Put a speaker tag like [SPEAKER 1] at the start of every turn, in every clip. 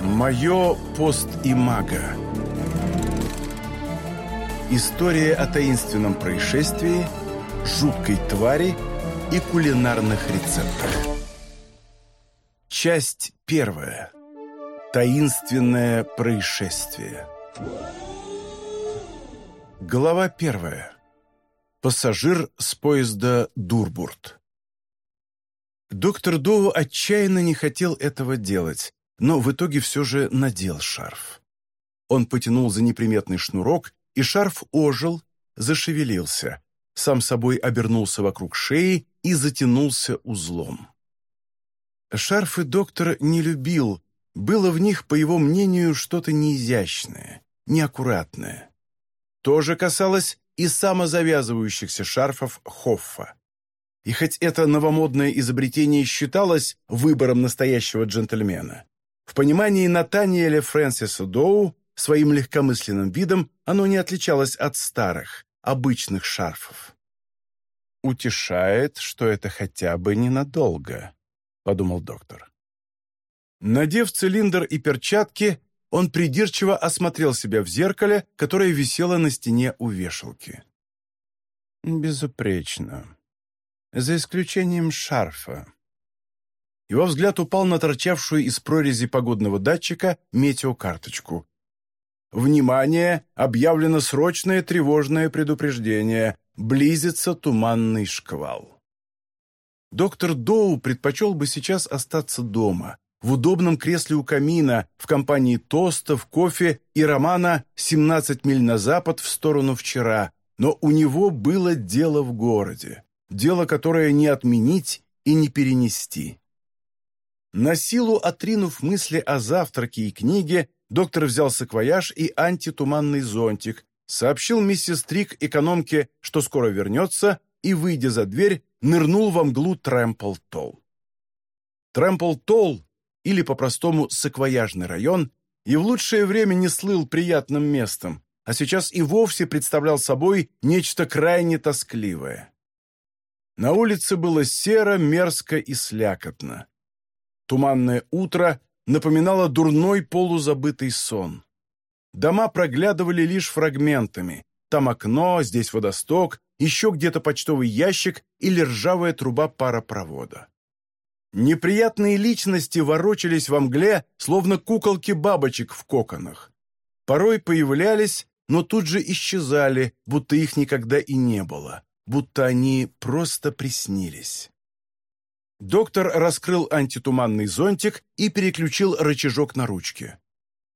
[SPEAKER 1] Мое пост-имага История о таинственном происшествии, жуткой твари и кулинарных рецептах. Часть первая. Таинственное происшествие. Глава первая. Пассажир с поезда Дурбурт. Доктор Доу отчаянно не хотел этого делать, но в итоге все же надел шарф. Он потянул за неприметный шнурок, и шарф ожил, зашевелился, сам собой обернулся вокруг шеи и затянулся узлом. Шарфы доктор не любил, было в них, по его мнению, что-то неизящное, неаккуратное. То же касалось и самозавязывающихся шарфов Хоффа. И хоть это новомодное изобретение считалось выбором настоящего джентльмена, в понимании Натаниэля Фрэнсиса Доу своим легкомысленным видом оно не отличалось от старых, обычных шарфов. «Утешает, что это хотя бы ненадолго», — подумал доктор. Надев цилиндр и перчатки, он придирчиво осмотрел себя в зеркале, которое висело на стене у вешалки. «Безупречно. За исключением шарфа. Его взгляд упал на торчавшую из прорези погодного датчика метеокарточку. «Внимание! Объявлено срочное тревожное предупреждение. Близится туманный шквал». Доктор Доу предпочел бы сейчас остаться дома, в удобном кресле у камина, в компании тостов, кофе и романа «17 миль на запад в сторону вчера», но у него было дело в городе, дело, которое не отменить и не перенести. На силу отринув мысли о завтраке и книге, доктор взял саквояж и антитуманный зонтик, сообщил миссис Трик экономке, что скоро вернется, и, выйдя за дверь, нырнул во мглу Трэмпл-Толл. Трэмпл-Толл, или по-простому саквояжный район, и в лучшее время не слыл приятным местом, а сейчас и вовсе представлял собой нечто крайне тоскливое. На улице было серо, мерзко и слякотно. Туманное утро напоминало дурной полузабытый сон. Дома проглядывали лишь фрагментами. Там окно, здесь водосток, еще где-то почтовый ящик или ржавая труба паропровода. Неприятные личности ворочались во мгле, словно куколки бабочек в коконах. Порой появлялись, но тут же исчезали, будто их никогда и не было, будто они просто приснились. Доктор раскрыл антитуманный зонтик и переключил рычажок на ручке.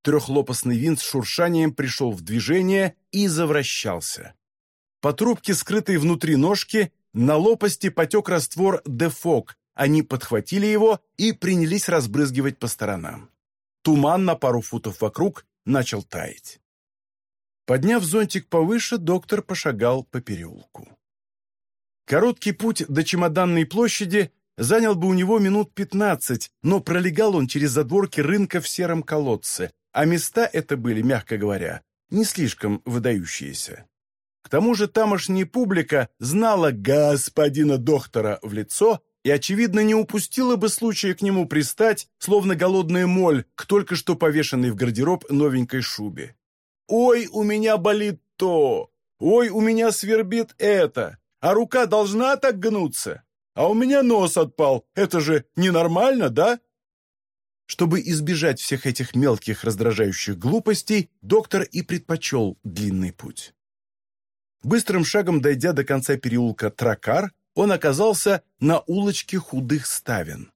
[SPEAKER 1] Трехлопастный винт с шуршанием пришел в движение и завращался. По трубке, скрытой внутри ножки, на лопасти потек раствор «Дефок», они подхватили его и принялись разбрызгивать по сторонам. Туман на пару футов вокруг начал таять. Подняв зонтик повыше, доктор пошагал по переулку. Короткий путь до чемоданной площади занял бы у него минут пятнадцать, но пролегал он через задворки рынка в сером колодце, а места это были, мягко говоря, не слишком выдающиеся. К тому же тамошняя публика знала господина доктора в лицо и, очевидно, не упустила бы случая к нему пристать, словно голодная моль, к только что повешенной в гардероб новенькой шубе. «Ой, у меня болит то! Ой, у меня свербит это! А рука должна так гнуться!» А у меня нос отпал. Это же ненормально, да?» Чтобы избежать всех этих мелких раздражающих глупостей, доктор и предпочел длинный путь. Быстрым шагом дойдя до конца переулка Тракар, он оказался на улочке худых ставен.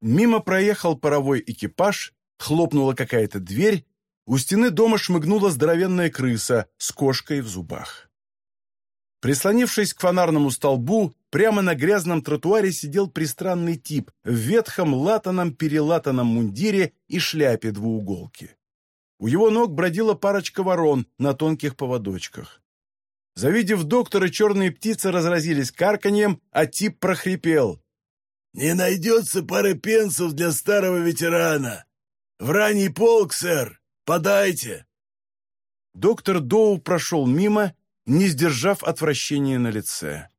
[SPEAKER 1] Мимо проехал паровой экипаж, хлопнула какая-то дверь, у стены дома шмыгнула здоровенная крыса с кошкой в зубах. Прислонившись к фонарному столбу, прямо на грязном тротуаре сидел пристранный тип в ветхом латаном-перелатанном мундире и шляпе двууголки. У его ног бродила парочка ворон на тонких поводочках. Завидев доктора, черные птицы разразились карканьем, а тип прохрипел. «Не найдется пары пенсов для старого ветерана! В ранний полк, сэр! Подайте!» Доктор Доу прошел мимо не сдержав отвращения на лице.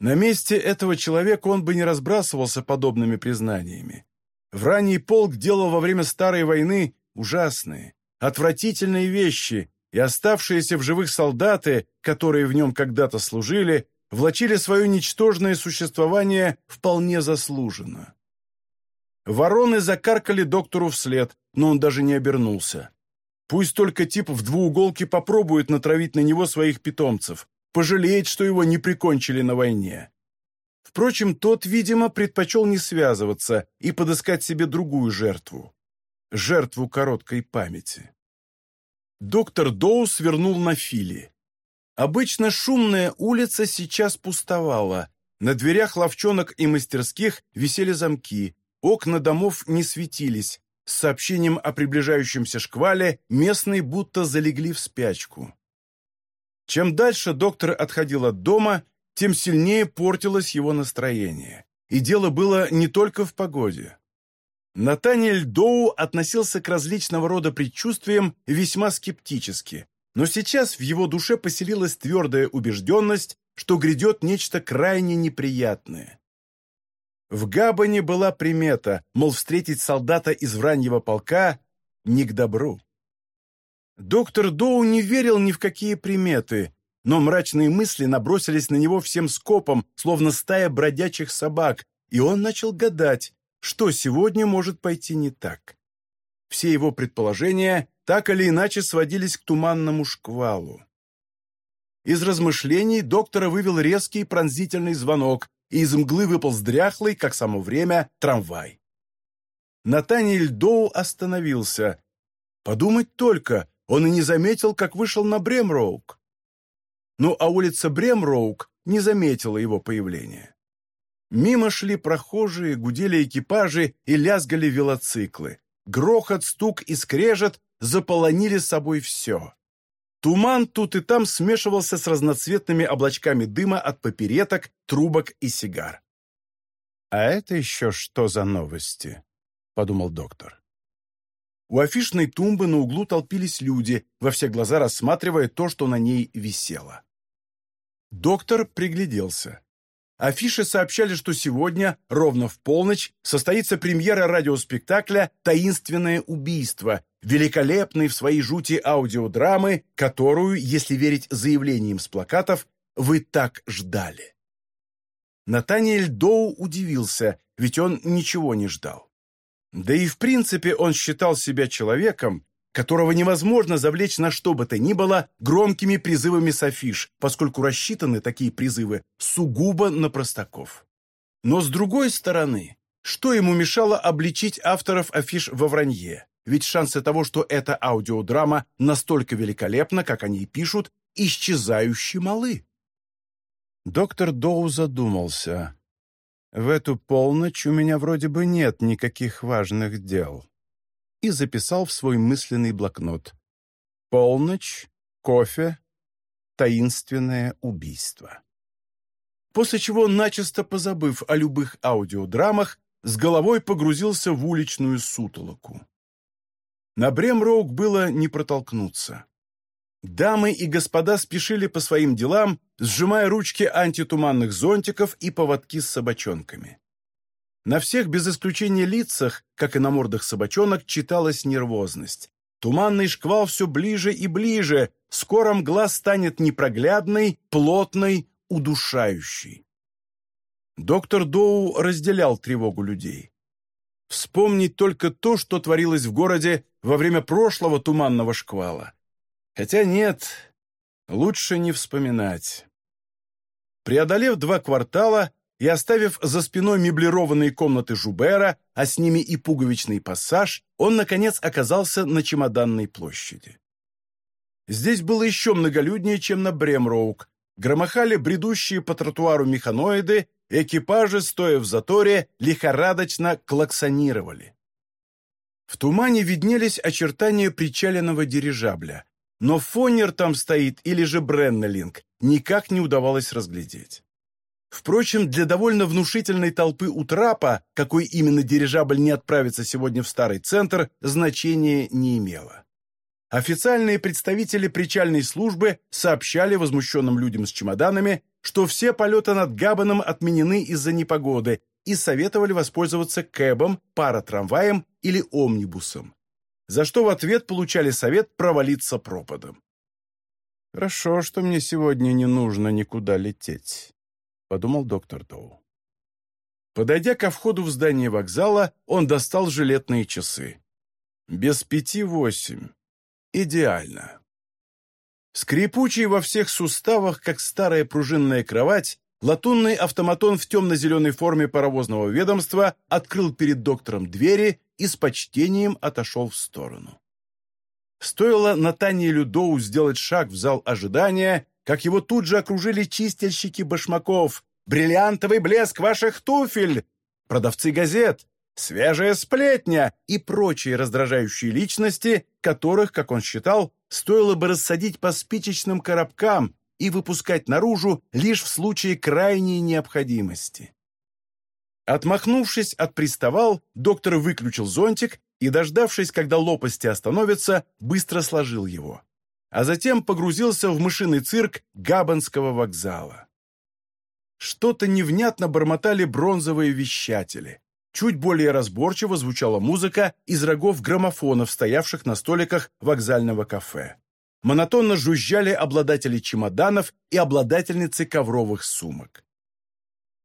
[SPEAKER 1] На месте этого человека он бы не разбрасывался подобными признаниями. В ранний полк делал во время Старой войны ужасные, отвратительные вещи, и оставшиеся в живых солдаты, которые в нем когда-то служили, влачили свое ничтожное существование вполне заслуженно. Вороны закаркали доктору вслед, но он даже не обернулся. Пусть только тип в двууголке попробует натравить на него своих питомцев, пожалеет, что его не прикончили на войне. Впрочем, тот, видимо, предпочел не связываться и подыскать себе другую жертву. Жертву короткой памяти. Доктор Доу свернул на Фили. Обычно шумная улица сейчас пустовала. На дверях ловчонок и мастерских висели замки, окна домов не светились. С сообщением о приближающемся шквале местные будто залегли в спячку. Чем дальше доктор отходил от дома, тем сильнее портилось его настроение. И дело было не только в погоде. Натаниэль Доу относился к различного рода предчувствиям весьма скептически, но сейчас в его душе поселилась твердая убежденность, что грядет нечто крайне неприятное. В Габане была примета, мол, встретить солдата из враньего полка не к добру. Доктор Доу не верил ни в какие приметы, но мрачные мысли набросились на него всем скопом, словно стая бродячих собак, и он начал гадать, что сегодня может пойти не так. Все его предположения так или иначе сводились к туманному шквалу. Из размышлений доктора вывел резкий пронзительный звонок, и из мглы выпал дряхлый, как само время, трамвай. Натаниэль Доу остановился. Подумать только, он и не заметил, как вышел на Бремроук ну а улица Бремроук не заметила его появления. Мимо шли прохожие, гудели экипажи и лязгали велоциклы. Грохот, стук и скрежет заполонили собой все. Туман тут и там смешивался с разноцветными облачками дыма от папиреток, трубок и сигар. «А это еще что за новости?» — подумал доктор. У афишной тумбы на углу толпились люди, во все глаза рассматривая то, что на ней висело. Доктор пригляделся. Афиши сообщали, что сегодня, ровно в полночь, состоится премьера радиоспектакля «Таинственное убийство», великолепной в своей жути аудиодрамы, которую, если верить заявлениям с плакатов, вы так ждали. Натаниэль Доу удивился, ведь он ничего не ждал. Да и в принципе он считал себя человеком, которого невозможно завлечь на что бы то ни было громкими призывами с афиш, поскольку рассчитаны такие призывы сугубо на простаков. Но с другой стороны, что ему мешало обличить авторов афиш во вранье? Ведь шансы того, что эта аудиодрама настолько великолепна, как они и пишут, исчезающе малы. Доктор Доу задумался. «В эту полночь у меня вроде бы нет никаких важных дел и записал в свой мысленный блокнот. Полночь, кофе, таинственное убийство. После чего, начисто позабыв о любых аудиодрамах, с головой погрузился в уличную сутолоку. На Бремроук было не протолкнуться. Дамы и господа спешили по своим делам, сжимая ручки антитуманных зонтиков и поводки с собачонками. На всех без исключения лицах, как и на мордах собачонок, читалась нервозность. Туманный шквал все ближе и ближе, скоро мгла станет непроглядной, плотной, удушающей. Доктор Доу разделял тревогу людей. Вспомнить только то, что творилось в городе во время прошлого туманного шквала. Хотя нет, лучше не вспоминать. Преодолев два квартала, и, оставив за спиной меблированные комнаты Жубера, а с ними и пуговичный пассаж, он, наконец, оказался на чемоданной площади. Здесь было еще многолюднее, чем на Бремроук. Громыхали бредущие по тротуару механоиды, экипажи, стоя в заторе, лихорадочно клаксонировали. В тумане виднелись очертания причаленного дирижабля, но Фонер там стоит или же Бреннелинг, никак не удавалось разглядеть. Впрочем, для довольно внушительной толпы у трапа, какой именно дирижабль не отправится сегодня в старый центр, значения не имело. Официальные представители причальной службы сообщали возмущенным людям с чемоданами, что все полеты над Габаном отменены из-за непогоды, и советовали воспользоваться кэбом, паротрамваем или омнибусом, за что в ответ получали совет провалиться пропадом. «Хорошо, что мне сегодня не нужно никуда лететь», — подумал доктор Доу. Подойдя ко входу в здание вокзала, он достал жилетные часы. Без пяти восемь. Идеально. Скрипучий во всех суставах, как старая пружинная кровать, латунный автоматон в темно-зеленой форме паровозного ведомства открыл перед доктором двери и с почтением отошел в сторону. Стоило Натаниэлю Доу сделать шаг в зал ожидания, как его тут же окружили чистильщики башмаков. «Бриллиантовый блеск ваших туфель!» «Продавцы газет!» «Свежая сплетня!» и прочие раздражающие личности, которых, как он считал, стоило бы рассадить по спичечным коробкам и выпускать наружу лишь в случае крайней необходимости. Отмахнувшись от приставал, доктор выключил зонтик и, дождавшись, когда лопасти остановятся, быстро сложил его. А затем погрузился в мышиный цирк Габанского вокзала. Что-то невнятно бормотали бронзовые вещатели. Чуть более разборчиво звучала музыка из рогов граммофонов, стоявших на столиках вокзального кафе. Монотонно жужжали обладатели чемоданов и обладательницы ковровых сумок.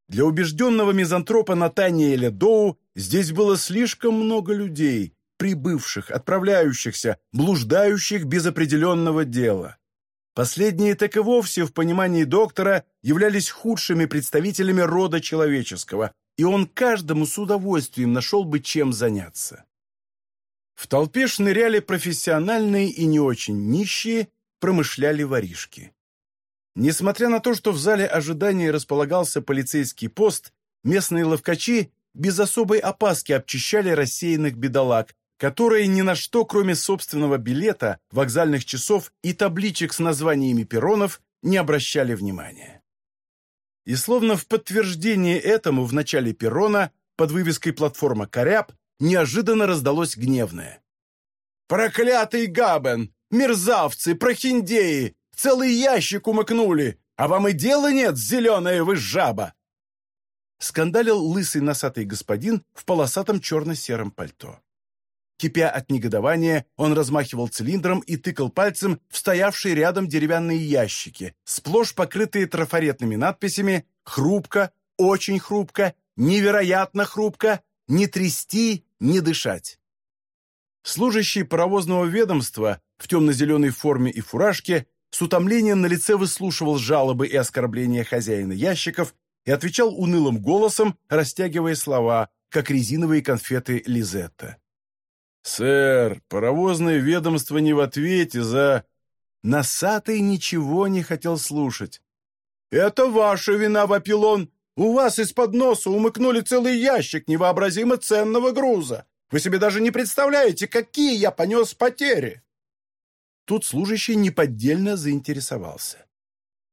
[SPEAKER 1] Для убежденного мизантропа Натаниэля Доу здесь было слишком много людей, прибывших, отправляющихся, блуждающих без определенного дела. Последние так и вовсе, в понимании доктора, являлись худшими представителями рода человеческого, и он каждому с удовольствием нашел бы чем заняться. В толпе шныряли профессиональные и не очень нищие, промышляли воришки. Несмотря на то, что в зале ожидания располагался полицейский пост, местные ловкачи без особой опаски обчищали рассеянных бедолаг, которые ни на что, кроме собственного билета, вокзальных часов и табличек с названиями перронов, не обращали внимания. И словно в подтверждение этому в начале перрона под вывеской платформа «Коряб» неожиданно раздалось гневное. «Проклятый Габен! Мерзавцы! Прохиндеи! Целый ящик умыкнули! А вам и дела нет, зеленая вы жаба!» Скандалил лысый носатый господин в полосатом черно-сером пальто. Кипя от негодования, он размахивал цилиндром и тыкал пальцем в стоявшие рядом деревянные ящики, сплошь покрытые трафаретными надписями «Хрупко», «Очень хрупко», «Невероятно хрупко», «Не трясти», «Не дышать». Служащий паровозного ведомства в темно-зеленой форме и фуражке с утомлением на лице выслушивал жалобы и оскорбления хозяина ящиков и отвечал унылым голосом, растягивая слова, как резиновые конфеты Лизетта. «Сэр, паровозное ведомство не в ответе за...» Носатый ничего не хотел слушать. «Это ваша вина, Вапилон! У вас из-под носа умыкнули целый ящик невообразимо ценного груза! Вы себе даже не представляете, какие я понес потери!» Тут служащий неподдельно заинтересовался.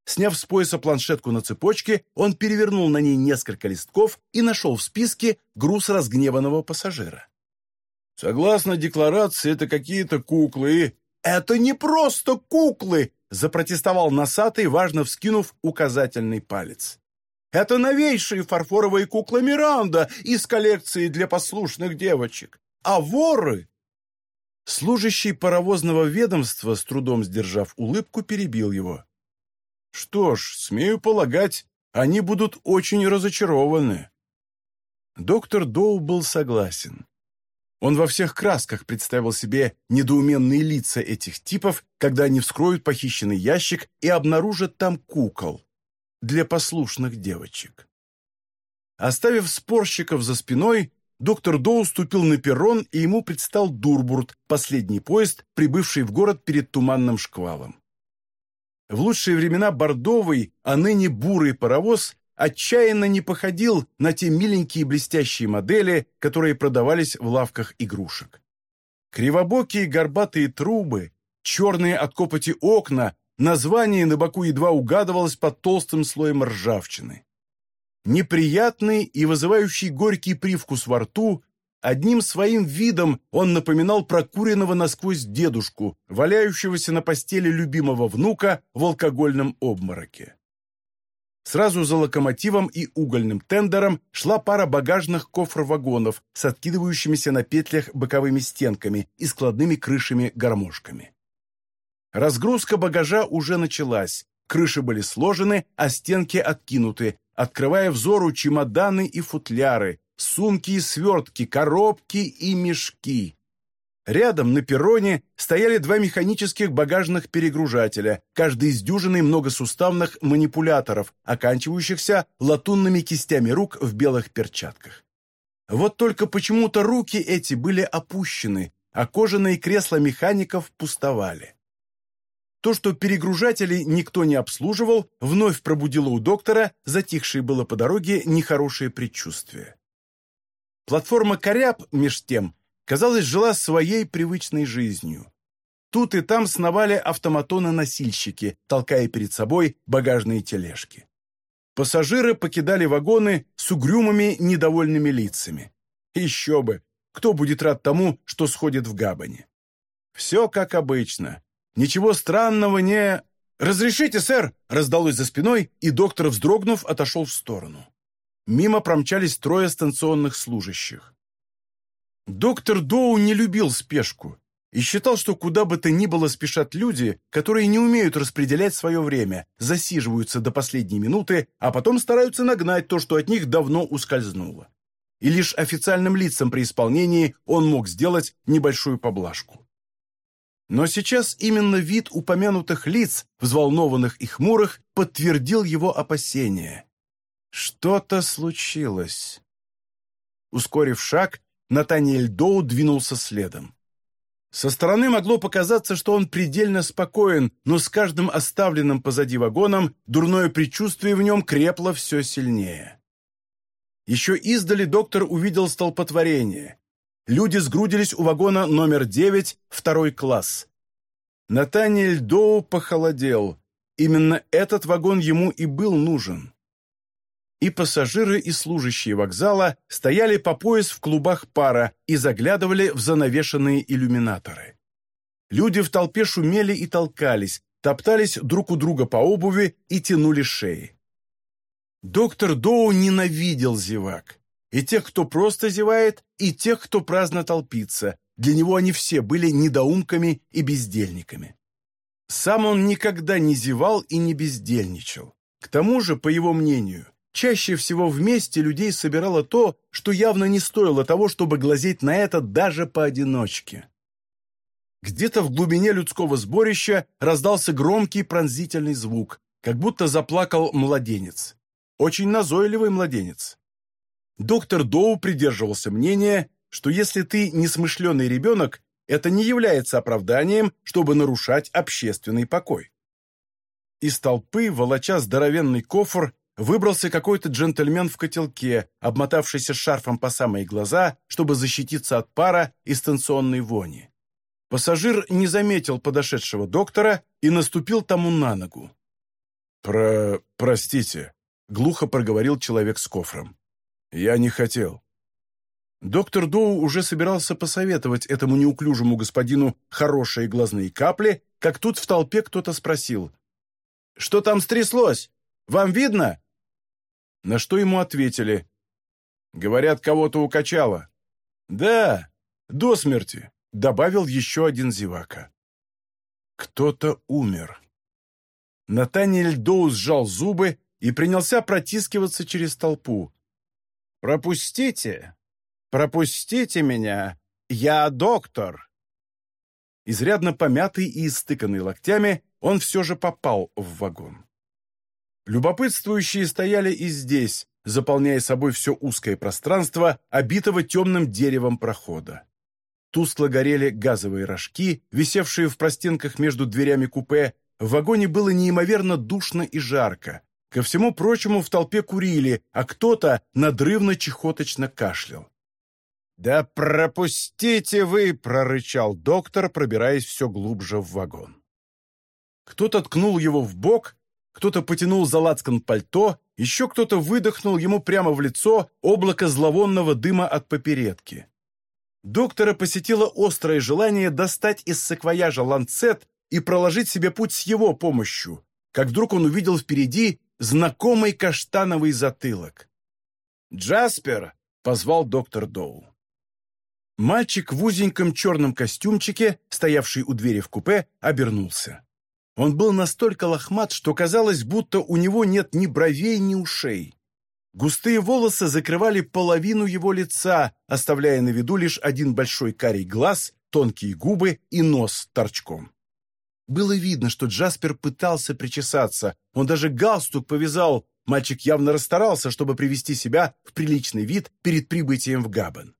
[SPEAKER 1] Сняв с пояса планшетку на цепочке, он перевернул на ней несколько листков и нашел в списке груз разгневанного пассажира. «Согласно декларации, это какие-то куклы». «Это не просто куклы!» – запротестовал носатый, важно вскинув указательный палец. «Это новейшие фарфоровые куклы Миранда из коллекции для послушных девочек. А воры Служащий паровозного ведомства, с трудом сдержав улыбку, перебил его. «Что ж, смею полагать, они будут очень разочарованы». Доктор Доу был согласен. Он во всех красках представил себе недоуменные лица этих типов, когда они вскроют похищенный ящик и обнаружат там кукол для послушных девочек. Оставив спорщиков за спиной, доктор Доу ступил на перрон, и ему предстал Дурбурт, последний поезд, прибывший в город перед туманным шквалом. В лучшие времена бордовый, а ныне бурый паровоз отчаянно не походил на те миленькие блестящие модели, которые продавались в лавках игрушек. Кривобокие горбатые трубы, черные от копоти окна, название на боку едва угадывалось под толстым слоем ржавчины. Неприятный и вызывающий горький привкус во рту, одним своим видом он напоминал прокуренного насквозь дедушку, валяющегося на постели любимого внука в алкогольном обмороке. Сразу за локомотивом и угольным тендером шла пара багажных кофр-вагонов с откидывающимися на петлях боковыми стенками и складными крышами-гармошками. Разгрузка багажа уже началась, крыши были сложены, а стенки откинуты, открывая взору чемоданы и футляры, сумки и свертки, коробки и мешки. Рядом на перроне стояли два механических багажных перегружателя, каждый из дюжины многосуставных манипуляторов, оканчивающихся латунными кистями рук в белых перчатках. Вот только почему-то руки эти были опущены, а кожаные кресла механиков пустовали. То, что перегружатели никто не обслуживал, вновь пробудило у доктора затихшее было по дороге нехорошее предчувствие. Платформа «Коряб» меж тем казалось, жила своей привычной жизнью. Тут и там сновали автоматоны-носильщики, толкая перед собой багажные тележки. Пассажиры покидали вагоны с угрюмыми, недовольными лицами. Еще бы! Кто будет рад тому, что сходит в габане? Все как обычно. Ничего странного не... «Разрешите, сэр!» — раздалось за спиной, и доктор, вздрогнув, отошел в сторону. Мимо промчались трое станционных служащих. Доктор Доу не любил спешку и считал, что куда бы то ни было спешат люди, которые не умеют распределять свое время, засиживаются до последней минуты, а потом стараются нагнать то, что от них давно ускользнуло. И лишь официальным лицам при исполнении он мог сделать небольшую поблажку. Но сейчас именно вид упомянутых лиц, взволнованных и хмурых, подтвердил его опасения. Что-то случилось. Ускорив шаг, Натаниэль Доу двинулся следом. Со стороны могло показаться, что он предельно спокоен, но с каждым оставленным позади вагоном дурное предчувствие в нем крепло все сильнее. Еще издали доктор увидел столпотворение. Люди сгрудились у вагона номер 9, второй класс. Натаниэль Доу похолодел. Именно этот вагон ему и был нужен и пассажиры и служащие вокзала стояли по пояс в клубах пара и заглядывали в занавешенные иллюминаторы. Люди в толпе шумели и толкались, топтались друг у друга по обуви и тянули шеи. Доктор Доу ненавидел зевак. И тех, кто просто зевает, и тех, кто праздно толпится. Для него они все были недоумками и бездельниками. Сам он никогда не зевал и не бездельничал. К тому же, по его мнению, Чаще всего вместе людей собирало то, что явно не стоило того, чтобы глазеть на это даже поодиночке. Где-то в глубине людского сборища раздался громкий пронзительный звук, как будто заплакал младенец. Очень назойливый младенец. Доктор Доу придерживался мнения, что если ты несмышленый ребенок, это не является оправданием, чтобы нарушать общественный покой. Из толпы, волоча здоровенный кофр, выбрался какой-то джентльмен в котелке, обмотавшийся шарфом по самые глаза, чтобы защититься от пара и станционной вони. Пассажир не заметил подошедшего доктора и наступил тому на ногу. «Про... простите», — глухо проговорил человек с кофром. «Я не хотел». Доктор Доу уже собирался посоветовать этому неуклюжему господину хорошие глазные капли, как тут в толпе кто-то спросил. «Что там стряслось? Вам видно?» На что ему ответили. «Говорят, кого-то укачало». «Да, до смерти», — добавил еще один зевака. Кто-то умер. Натаниэль Доу сжал зубы и принялся протискиваться через толпу. «Пропустите! Пропустите меня! Я доктор!» Изрядно помятый и истыканный локтями, он все же попал в вагон. Любопытствующие стояли и здесь, заполняя собой все узкое пространство, обитого темным деревом прохода. Тускло горели газовые рожки, висевшие в простенках между дверями купе. В вагоне было неимоверно душно и жарко. Ко всему прочему в толпе курили, а кто-то надрывно-чехоточно кашлял. «Да пропустите вы!» — прорычал доктор, пробираясь все глубже в вагон. Кто-то ткнул его в бок, кто-то потянул за лацкан пальто, еще кто-то выдохнул ему прямо в лицо облако зловонного дыма от попередки. Доктора посетило острое желание достать из саквояжа ланцет и проложить себе путь с его помощью, как вдруг он увидел впереди знакомый каштановый затылок. «Джаспер!» — позвал доктор Доу. Мальчик в узеньком черном костюмчике, стоявший у двери в купе, обернулся. Он был настолько лохмат, что казалось, будто у него нет ни бровей, ни ушей. Густые волосы закрывали половину его лица, оставляя на виду лишь один большой карий глаз, тонкие губы и нос торчком. Было видно, что Джаспер пытался причесаться. Он даже галстук повязал. Мальчик явно расстарался, чтобы привести себя в приличный вид перед прибытием в Габен.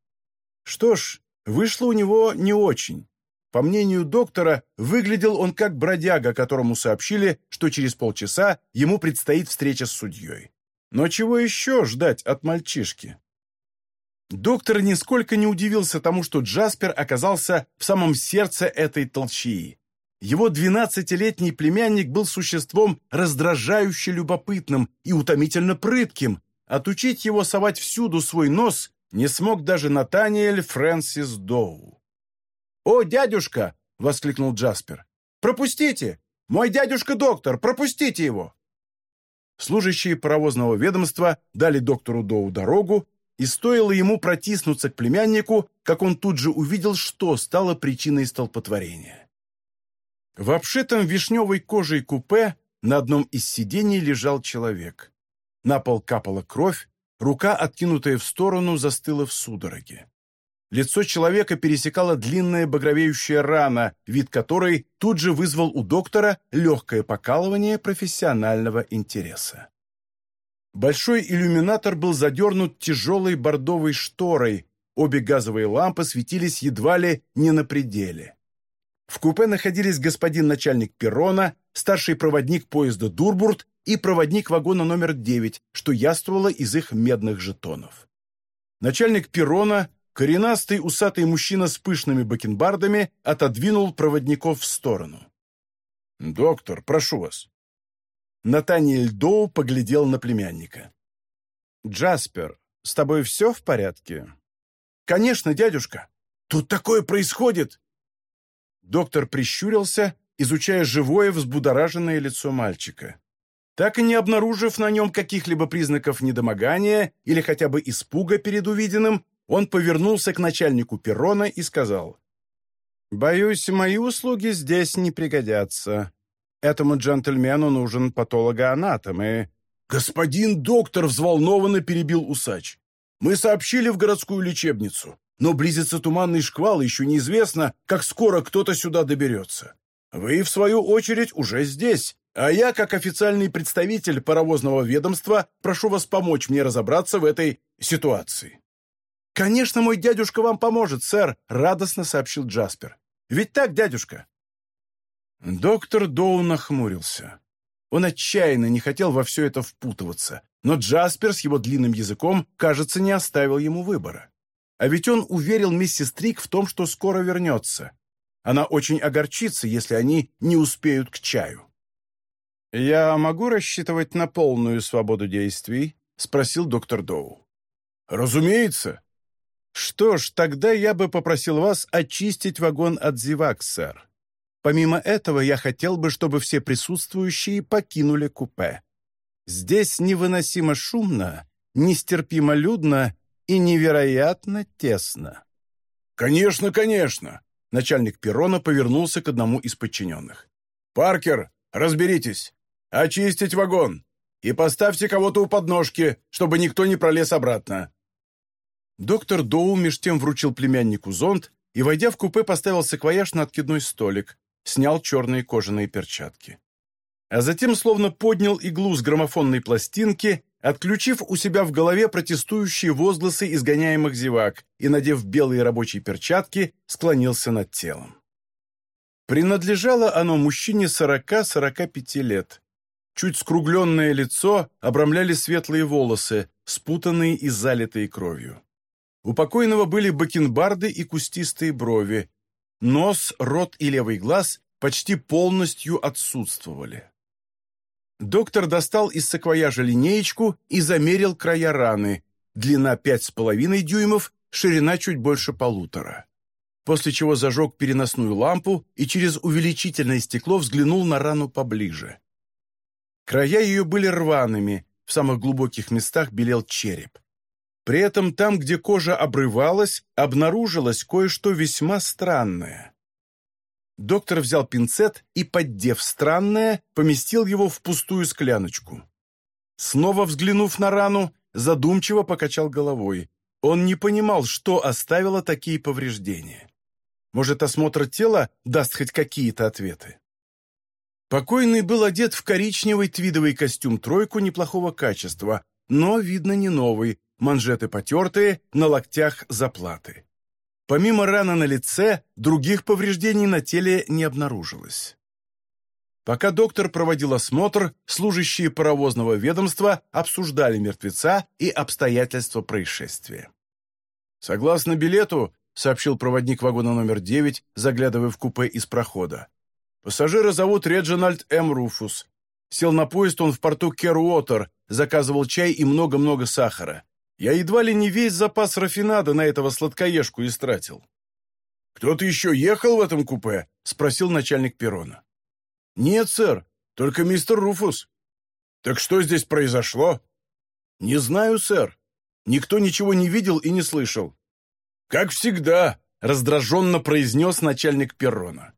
[SPEAKER 1] Что ж, вышло у него не очень. По мнению доктора, выглядел он как бродяга, которому сообщили, что через полчаса ему предстоит встреча с судьей. Но чего еще ждать от мальчишки? Доктор нисколько не удивился тому, что Джаспер оказался в самом сердце этой толчии. Его двенадцатилетний племянник был существом раздражающе любопытным и утомительно прытким. Отучить его совать всюду свой нос не смог даже Натаниэль Фрэнсис Доу. «О, дядюшка!» — воскликнул Джаспер. «Пропустите! Мой дядюшка-доктор! Пропустите его!» Служащие паровозного ведомства дали доктору Доу дорогу, и стоило ему протиснуться к племяннику, как он тут же увидел, что стало причиной столпотворения. В обшитом вишневой кожей купе на одном из сидений лежал человек. На пол капала кровь, рука, откинутая в сторону, застыла в судороге. Лицо человека пересекала длинная багровеющая рана, вид которой тут же вызвал у доктора легкое покалывание профессионального интереса. Большой иллюминатор был задернут тяжелой бордовой шторой, обе газовые лампы светились едва ли не на пределе. В купе находились господин начальник перрона, старший проводник поезда «Дурбурт» и проводник вагона номер 9, что яствовало из их медных жетонов. Начальник перрона, коренастый усатый мужчина с пышными бакенбардами, отодвинул проводников в сторону. «Доктор, прошу вас». Натаниэль Доу поглядел на племянника. «Джаспер, с тобой все в порядке?» «Конечно, дядюшка. Тут такое происходит!» Доктор прищурился, изучая живое, взбудораженное лицо мальчика. Так и не обнаружив на нем каких-либо признаков недомогания или хотя бы испуга перед увиденным, он повернулся к начальнику перрона и сказал, «Боюсь, мои услуги здесь не пригодятся. Этому джентльмену нужен патологоанатом и...» «Господин доктор!» — взволнованно перебил усач. «Мы сообщили в городскую лечебницу но близится туманный шквал, еще неизвестно, как скоро кто-то сюда доберется. Вы, в свою очередь, уже здесь, а я, как официальный представитель паровозного ведомства, прошу вас помочь мне разобраться в этой ситуации». «Конечно, мой дядюшка вам поможет, сэр», — радостно сообщил Джаспер. «Ведь так, дядюшка?» Доктор Доу нахмурился. Он отчаянно не хотел во все это впутываться, но Джаспер с его длинным языком, кажется, не оставил ему выбора. А ведь он уверил миссис Трик в том, что скоро вернется. Она очень огорчится, если они не успеют к чаю. «Я могу рассчитывать на полную свободу действий?» — спросил доктор Доу. «Разумеется». «Что ж, тогда я бы попросил вас очистить вагон от зевак, сэр. Помимо этого, я хотел бы, чтобы все присутствующие покинули купе. Здесь невыносимо шумно, нестерпимо людно и невероятно тесно. «Конечно, конечно!» Начальник перрона повернулся к одному из подчиненных. «Паркер, разберитесь! Очистить вагон! И поставьте кого-то у подножки, чтобы никто не пролез обратно!» Доктор Доу меж тем вручил племяннику зонт и, войдя в купе, поставил саквояж на откидной столик, снял черные кожаные перчатки. А затем словно поднял иглу с граммофонной пластинки отключив у себя в голове протестующие возгласы изгоняемых зевак и, надев белые рабочие перчатки, склонился над телом. Принадлежало оно мужчине 40-45 лет. Чуть скругленное лицо обрамляли светлые волосы, спутанные и залитые кровью. У покойного были бакенбарды и кустистые брови. Нос, рот и левый глаз почти полностью отсутствовали. Доктор достал из саквояжа линеечку и замерил края раны. Длина пять с половиной дюймов, ширина чуть больше полутора. После чего зажег переносную лампу и через увеличительное стекло взглянул на рану поближе. Края ее были рваными, в самых глубоких местах белел череп. При этом там, где кожа обрывалась, обнаружилось кое-что весьма странное. Доктор взял пинцет и, поддев странное, поместил его в пустую скляночку. Снова взглянув на рану, задумчиво покачал головой. Он не понимал, что оставило такие повреждения. Может, осмотр тела даст хоть какие-то ответы? Покойный был одет в коричневый твидовый костюм-тройку неплохого качества, но, видно, не новый, манжеты потертые, на локтях заплаты. Помимо раны на лице, других повреждений на теле не обнаружилось. Пока доктор проводил осмотр, служащие паровозного ведомства обсуждали мертвеца и обстоятельства происшествия. «Согласно билету», — сообщил проводник вагона номер 9, заглядывая в купе из прохода, Пассажира зовут Реджинальд М. Руфус. Сел на поезд он в порту Керуотер, заказывал чай и много-много сахара. Я едва ли не весь запас рафинада на этого сладкоежку истратил. «Кто-то еще ехал в этом купе?» — спросил начальник перрона. «Нет, сэр, только мистер Руфус». «Так что здесь произошло?» «Не знаю, сэр. Никто ничего не видел и не слышал». «Как всегда», — раздраженно произнес начальник перрона.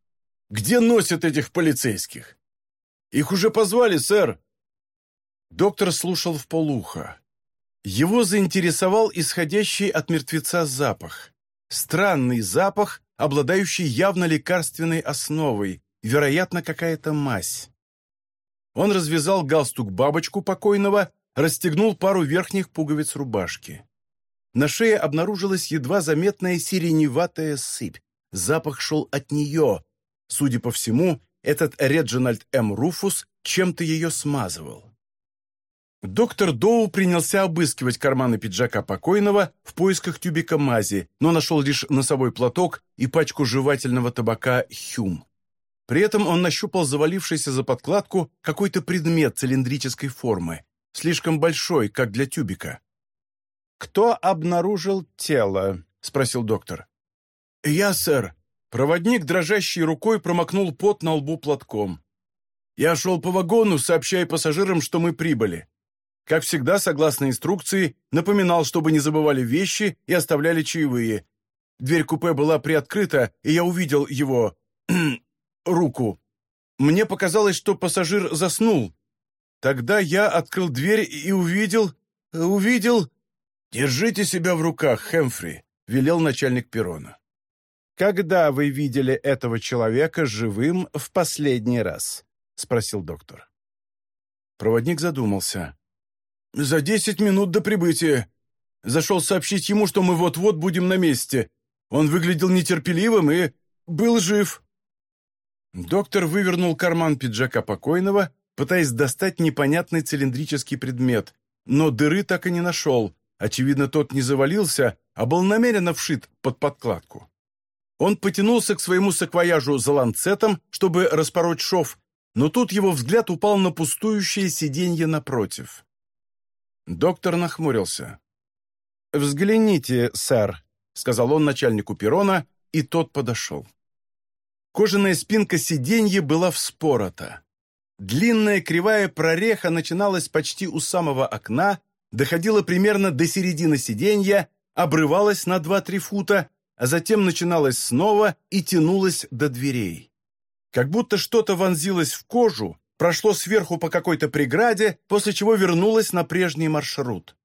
[SPEAKER 1] Где носят этих полицейских? Их уже позвали, сэр. Доктор слушал в полухо. Его заинтересовал исходящий от мертвеца запах. Странный запах, обладающий явно лекарственной основой, вероятно, какая-то мазь. Он развязал галстук-бабочку покойного, расстегнул пару верхних пуговиц рубашки. На шее обнаружилась едва заметная сиреневатая сыпь. Запах шел от нее, Судя по всему, этот Реджинальд М. Руфус чем-то ее смазывал. Доктор Доу принялся обыскивать карманы пиджака покойного в поисках тюбика мази, но нашел лишь носовой платок и пачку жевательного табака «Хюм». При этом он нащупал завалившийся за подкладку какой-то предмет цилиндрической формы, слишком большой, как для тюбика. «Кто обнаружил тело?» — спросил доктор. «Я, сэр», Проводник, дрожащей рукой, промокнул пот на лбу платком. Я шел по вагону, сообщая пассажирам, что мы прибыли. Как всегда, согласно инструкции, напоминал, чтобы не забывали вещи и оставляли чаевые. Дверь купе была приоткрыта, и я увидел его... руку. Мне показалось, что пассажир заснул. Тогда я открыл дверь и увидел... увидел... «Держите себя в руках, Хэмфри», — велел начальник перрона. «Когда вы видели этого человека живым в последний раз?» — спросил доктор. Проводник задумался. «За десять минут до прибытия. Зашел сообщить ему, что мы вот-вот будем на месте. Он выглядел нетерпеливым и был жив». Доктор вывернул карман пиджака покойного, пытаясь достать непонятный цилиндрический предмет, но дыры так и не нашел. Очевидно, тот не завалился, а был намеренно вшит под подкладку. Он потянулся к своему саквояжу за ланцетом, чтобы распороть шов, но тут его взгляд упал на пустующее сиденье напротив. Доктор нахмурился. «Взгляните, сэр», — сказал он начальнику перрона, и тот подошел. Кожаная спинка сиденья была вспорота. Длинная кривая прореха начиналась почти у самого окна, доходила примерно до середины сиденья, обрывалась на 2-3 фута а затем начиналась снова и тянулась до дверей. Как будто что-то вонзилось в кожу, прошло сверху по какой-то преграде, после чего вернулось на прежний маршрут.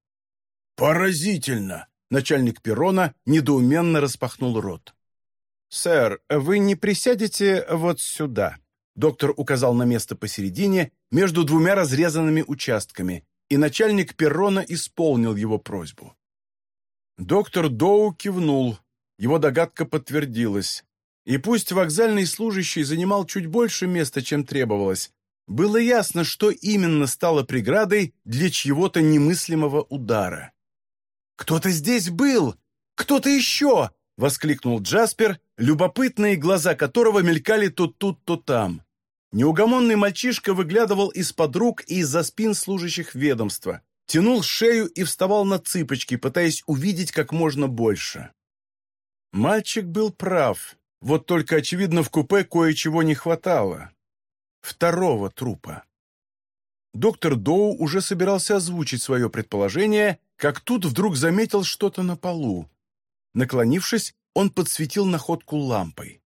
[SPEAKER 1] «Поразительно!» — начальник перрона недоуменно распахнул рот. «Сэр, вы не присядете вот сюда?» Доктор указал на место посередине, между двумя разрезанными участками, и начальник перрона исполнил его просьбу. Доктор Доу кивнул, его догадка подтвердилась. И пусть вокзальный служащий занимал чуть больше места, чем требовалось, было ясно, что именно стало преградой для чьего-то немыслимого удара. «Кто-то здесь был! Кто-то еще!» — воскликнул Джаспер, любопытные глаза которого мелькали то тут, то там. Неугомонный мальчишка выглядывал из-под рук и из-за спин служащих ведомства, тянул шею и вставал на цыпочки, пытаясь увидеть как можно больше. Мальчик был прав, вот только, очевидно, в купе кое-чего не хватало. Второго трупа. Доктор Доу уже собирался озвучить свое предположение, как тут вдруг заметил что-то на полу. Наклонившись, он подсветил находку лампой.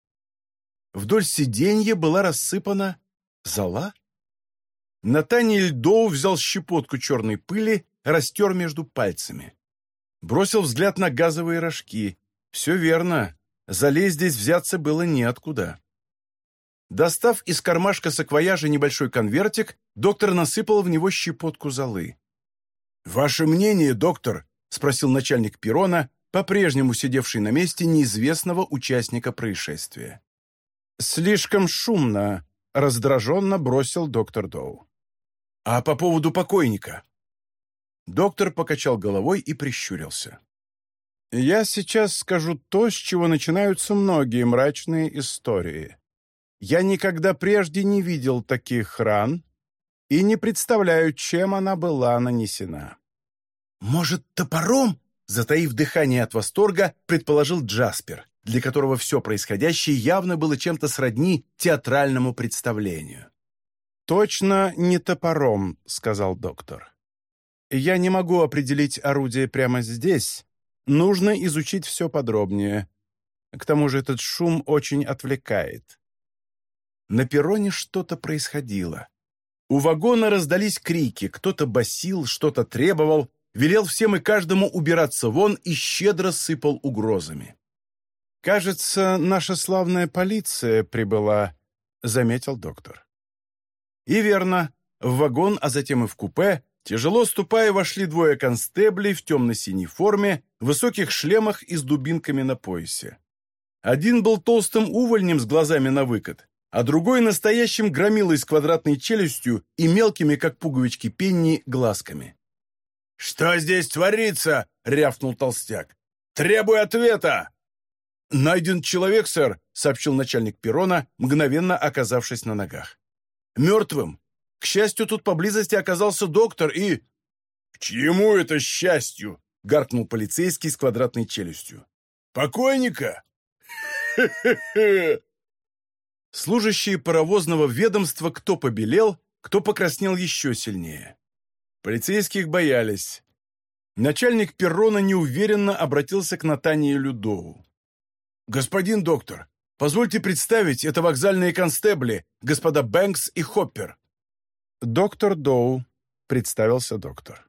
[SPEAKER 1] Вдоль сиденья была рассыпана зола. Натаниэль Доу взял щепотку черной пыли, растер между пальцами. Бросил взгляд на газовые рожки. Все верно. Залезть здесь взяться было неоткуда. Достав из кармашка саквояжа небольшой конвертик, доктор насыпал в него щепотку золы. «Ваше мнение, доктор?» — спросил начальник перона, по-прежнему сидевший на месте неизвестного участника происшествия. «Слишком шумно», — раздраженно бросил доктор Доу. «А по поводу покойника?» Доктор покачал головой и прищурился. «Я сейчас скажу то, с чего начинаются многие мрачные истории. Я никогда прежде не видел таких ран и не представляю, чем она была нанесена. «Может, топором?» Затаив дыхание от восторга, предположил Джаспер, для которого все происходящее явно было чем-то сродни театральному представлению. «Точно не топором», — сказал доктор. «Я не могу определить орудие прямо здесь. Нужно изучить все подробнее. К тому же этот шум очень отвлекает. На перроне что-то происходило. У вагона раздались крики, кто-то басил, что-то требовал, велел всем и каждому убираться вон и щедро сыпал угрозами. «Кажется, наша славная полиция прибыла», — заметил доктор. И верно, в вагон, а затем и в купе, тяжело ступая, вошли двое констеблей в темно-синей форме, высоких шлемах и с дубинками на поясе. Один был толстым увольнем с глазами на выкат, а другой настоящим громилой с квадратной челюстью и мелкими, как пуговички пенни, глазками. «Что здесь творится?» — рявкнул толстяк. «Требуй ответа!» «Найден человек, сэр», — сообщил начальник перрона, мгновенно оказавшись на ногах. «Мертвым. К счастью, тут поблизости оказался доктор и...» «К чьему это счастью?» — гаркнул полицейский с квадратной челюстью. «Покойника?» «Хе-хе-хе!» Служащие паровозного ведомства кто побелел, кто покраснел еще сильнее. Полицейских боялись. Начальник перрона неуверенно обратился к Натаниэлю Доу. «Господин доктор, позвольте представить, это вокзальные констебли, господа Бэнкс и Хоппер». «Доктор Доу», — представился доктор.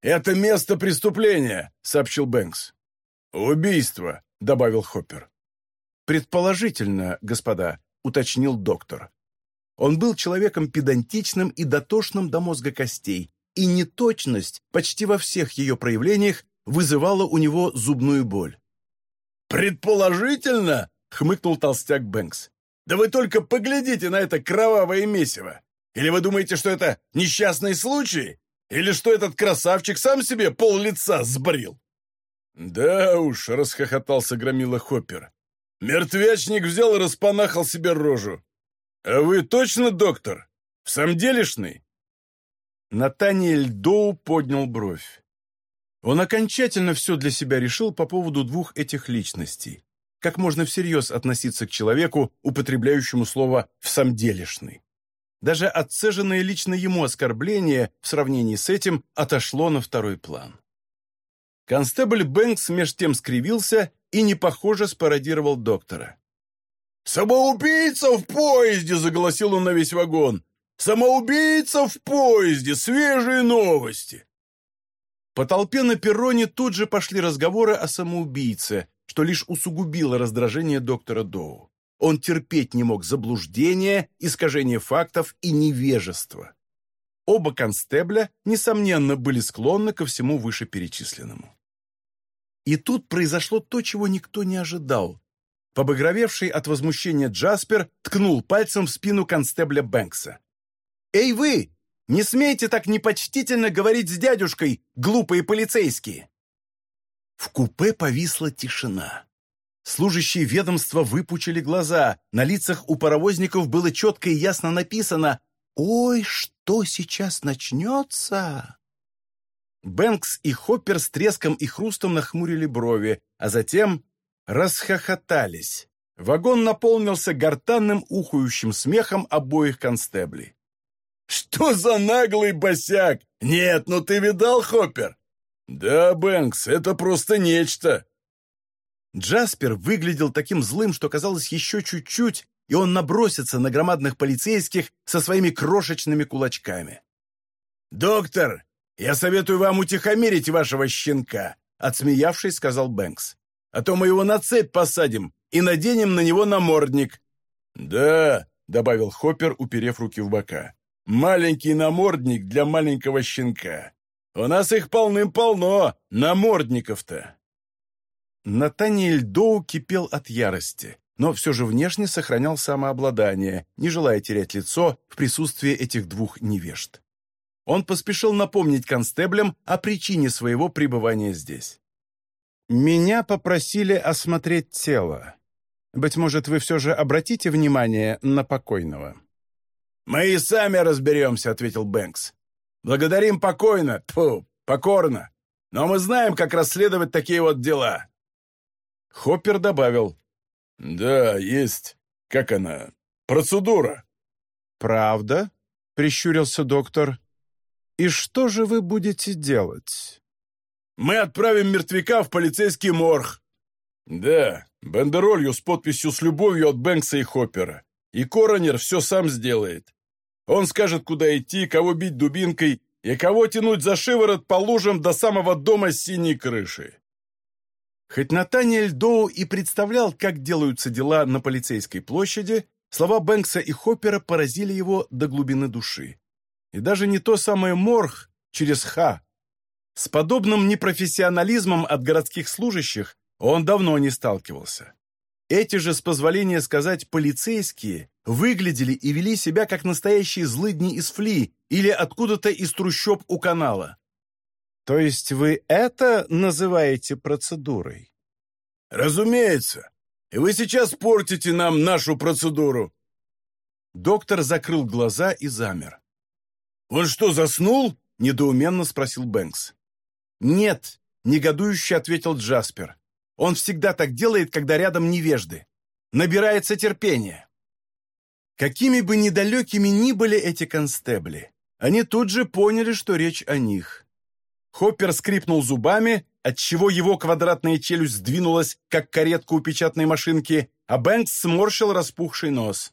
[SPEAKER 1] «Это место преступления», — сообщил Бэнкс. «Убийство», — добавил Хоппер. «Предположительно, господа», — уточнил доктор. Он был человеком педантичным и дотошным до мозга костей, и неточность почти во всех ее проявлениях вызывала у него зубную боль. «Предположительно?» — хмыкнул толстяк Бэнкс. «Да вы только поглядите на это кровавое месиво! Или вы думаете, что это несчастный случай? Или что этот красавчик сам себе пол лица сбрил?» «Да уж», — расхохотался громила Хоппер. Мертвячник взял и распанахал себе рожу. А вы точно доктор? В самом делешный? Натаниэль Доу поднял бровь. Он окончательно все для себя решил по поводу двух этих личностей. Как можно всерьез относиться к человеку, употребляющему слово «всамделишный». Даже отцеженное лично ему оскорбление в сравнении с этим отошло на второй план. Констебль Бэнкс меж тем скривился и непохоже спародировал доктора. «Самоубийца в поезде!» — заголосил он на весь вагон. «Самоубийца в поезде! Свежие новости!» По толпе на перроне тут же пошли разговоры о самоубийце, что лишь усугубило раздражение доктора Доу. Он терпеть не мог заблуждения, искажения фактов и невежества. Оба констебля, несомненно, были склонны ко всему вышеперечисленному. И тут произошло то, чего никто не ожидал. Побагровевший от возмущения Джаспер ткнул пальцем в спину констебля Бэнкса. «Эй вы! Не смейте так непочтительно говорить с дядюшкой, глупые полицейские!» В купе повисла тишина. Служащие ведомства выпучили глаза, на лицах у паровозников было четко и ясно написано «Ой, что сейчас начнется!» Бэнкс и Хоппер с треском и хрустом нахмурили брови, а затем расхохотались. Вагон наполнился гортанным ухающим смехом обоих констеблей.
[SPEAKER 2] «Что за наглый босяк? Нет, ну ты видал, Хоппер?» «Да, Бэнкс, это просто нечто!»
[SPEAKER 1] Джаспер выглядел таким злым, что казалось еще чуть-чуть, и он набросится на громадных полицейских со своими крошечными кулачками.
[SPEAKER 2] «Доктор, я советую вам утихомирить вашего щенка»,
[SPEAKER 1] отсмеявшись, сказал Бэнкс.
[SPEAKER 2] «А то мы его на цепь посадим и наденем на него намордник».
[SPEAKER 1] «Да», — добавил Хоппер, уперев руки в бока, «маленький намордник для маленького щенка. У нас их полным-полно, намордников-то». Натаниэль Доу кипел от ярости, но все же внешне сохранял самообладание, не желая терять лицо в присутствии этих двух невежд. Он поспешил напомнить констеблям о причине своего пребывания здесь. «Меня попросили осмотреть тело. Быть может, вы все же обратите внимание на покойного?»
[SPEAKER 2] «Мы и сами разберемся», — ответил Бэнкс. «Благодарим покойно, тьфу, покорно. Но мы знаем, как расследовать такие вот дела».
[SPEAKER 1] Хоппер добавил.
[SPEAKER 2] «Да, есть. Как она? Процедура».
[SPEAKER 1] «Правда?» — прищурился доктор. «И что же вы будете делать?»
[SPEAKER 2] «Мы отправим мертвяка в полицейский морг».
[SPEAKER 1] «Да, бандеролью с подписью «С любовью» от Бэнкса и Хоппера. И коронер все сам сделает. Он скажет, куда идти, кого бить дубинкой и кого тянуть за шиворот по лужам до самого дома с синей крышей. Хоть Натаниэль Доу и представлял, как делаются дела на полицейской площади, слова Бэнкса и Хоппера поразили его до глубины души. И даже не то самое морг через «ха». С подобным непрофессионализмом от городских служащих он давно не сталкивался. Эти же, с позволения сказать, полицейские выглядели и вели себя как настоящие злыдни из фли или откуда-то из трущоб у канала. То есть вы это называете процедурой?
[SPEAKER 2] Разумеется. И вы сейчас портите нам нашу процедуру.
[SPEAKER 1] Доктор закрыл глаза и замер.
[SPEAKER 2] «Он что, заснул?»
[SPEAKER 1] – недоуменно спросил Бэнкс. «Нет», – негодующе ответил Джаспер. «Он всегда так делает, когда рядом невежды. Набирается терпения». Какими бы недалекими ни были эти констебли, они тут же поняли, что речь о них. Хоппер скрипнул зубами, отчего его квадратная челюсть сдвинулась, как каретка у печатной машинки, а Бэнкс сморщил распухший нос.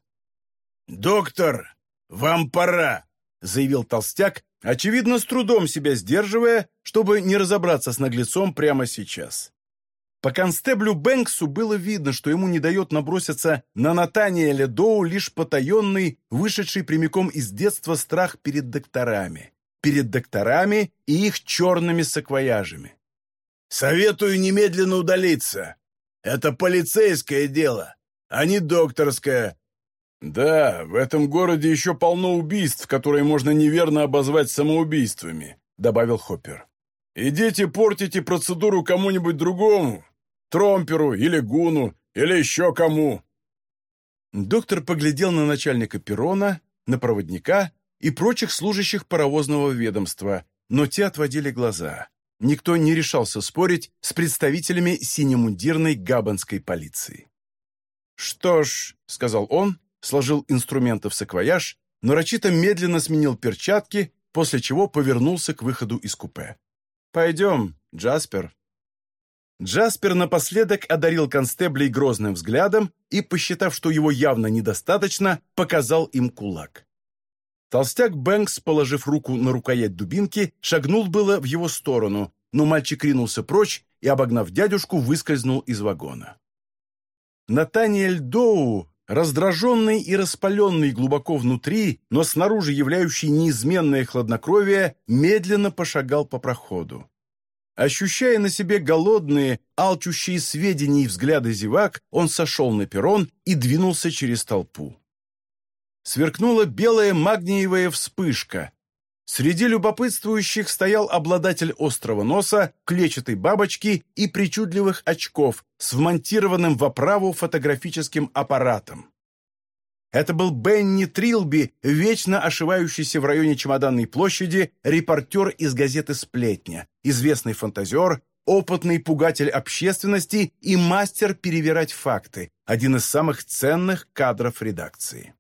[SPEAKER 2] «Доктор, вам пора!» — заявил толстяк, очевидно, с трудом себя сдерживая, чтобы не разобраться с наглецом прямо сейчас.
[SPEAKER 1] По констеблю Бэнксу было видно, что ему не дает наброситься на Натаниэля Доу лишь потаенный, вышедший прямиком из детства страх перед докторами перед докторами и их черными саквояжами.
[SPEAKER 2] «Советую немедленно удалиться. Это полицейское дело, а не докторское».
[SPEAKER 1] «Да, в этом городе еще полно убийств, которые можно неверно обозвать самоубийствами», добавил Хоппер. «Идите портите процедуру кому-нибудь другому, Тромперу или Гуну, или еще кому». Доктор поглядел на начальника перрона, на проводника и прочих служащих паровозного ведомства, но те отводили глаза. Никто не решался спорить с представителями синемундирной габанской полиции. «Что ж», — сказал он, сложил инструменты в саквояж, нарочито медленно сменил перчатки, после чего повернулся к выходу из купе. «Пойдем, Джаспер». Джаспер напоследок одарил констеблей грозным взглядом и, посчитав, что его явно недостаточно, показал им кулак. Толстяк Бэнкс, положив руку на рукоять дубинки, шагнул было в его сторону, но мальчик ринулся прочь и, обогнав дядюшку, выскользнул из вагона. Натаниэль Доу, раздраженный и распаленный глубоко внутри, но снаружи являющий неизменное хладнокровие, медленно пошагал по проходу. Ощущая на себе голодные, алчущие сведений взгляды зевак, он сошел на перрон и двинулся через толпу сверкнула белая магниевая вспышка. Среди любопытствующих стоял обладатель острого носа, клетчатой бабочки и причудливых очков с вмонтированным в оправу фотографическим аппаратом. Это был Бенни Трилби, вечно ошивающийся в районе Чемоданной площади, репортер из газеты «Сплетня», известный фантазер, опытный пугатель общественности и мастер перевирать факты, один из самых ценных кадров редакции.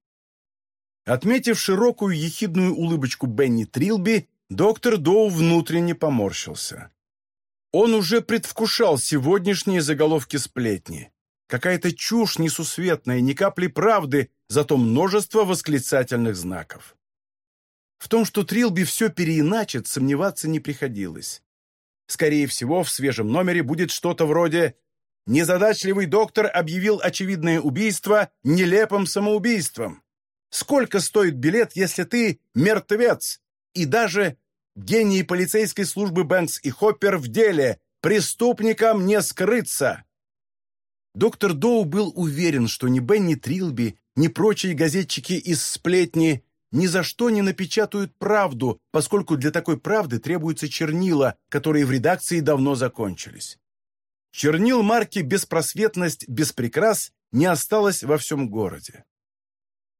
[SPEAKER 1] Отметив широкую ехидную улыбочку Бенни Трилби, доктор Доу внутренне поморщился. Он уже предвкушал сегодняшние заголовки сплетни. Какая-то чушь несусветная, ни капли правды, зато множество восклицательных знаков. В том, что Трилби все переиначит, сомневаться не приходилось. Скорее всего, в свежем номере будет что-то вроде «Незадачливый доктор объявил очевидное убийство нелепым самоубийством». «Сколько стоит билет, если ты мертвец?» И даже «Гении полицейской службы Бэнкс и Хоппер в деле. Преступникам не скрыться». Доктор Доу был уверен, что ни Бенни Трилби, ни прочие газетчики из «Сплетни» ни за что не напечатают правду, поскольку для такой правды требуются чернила, которые в редакции давно закончились. Чернил марки «Беспросветность, без прикрас» не осталось во всем городе.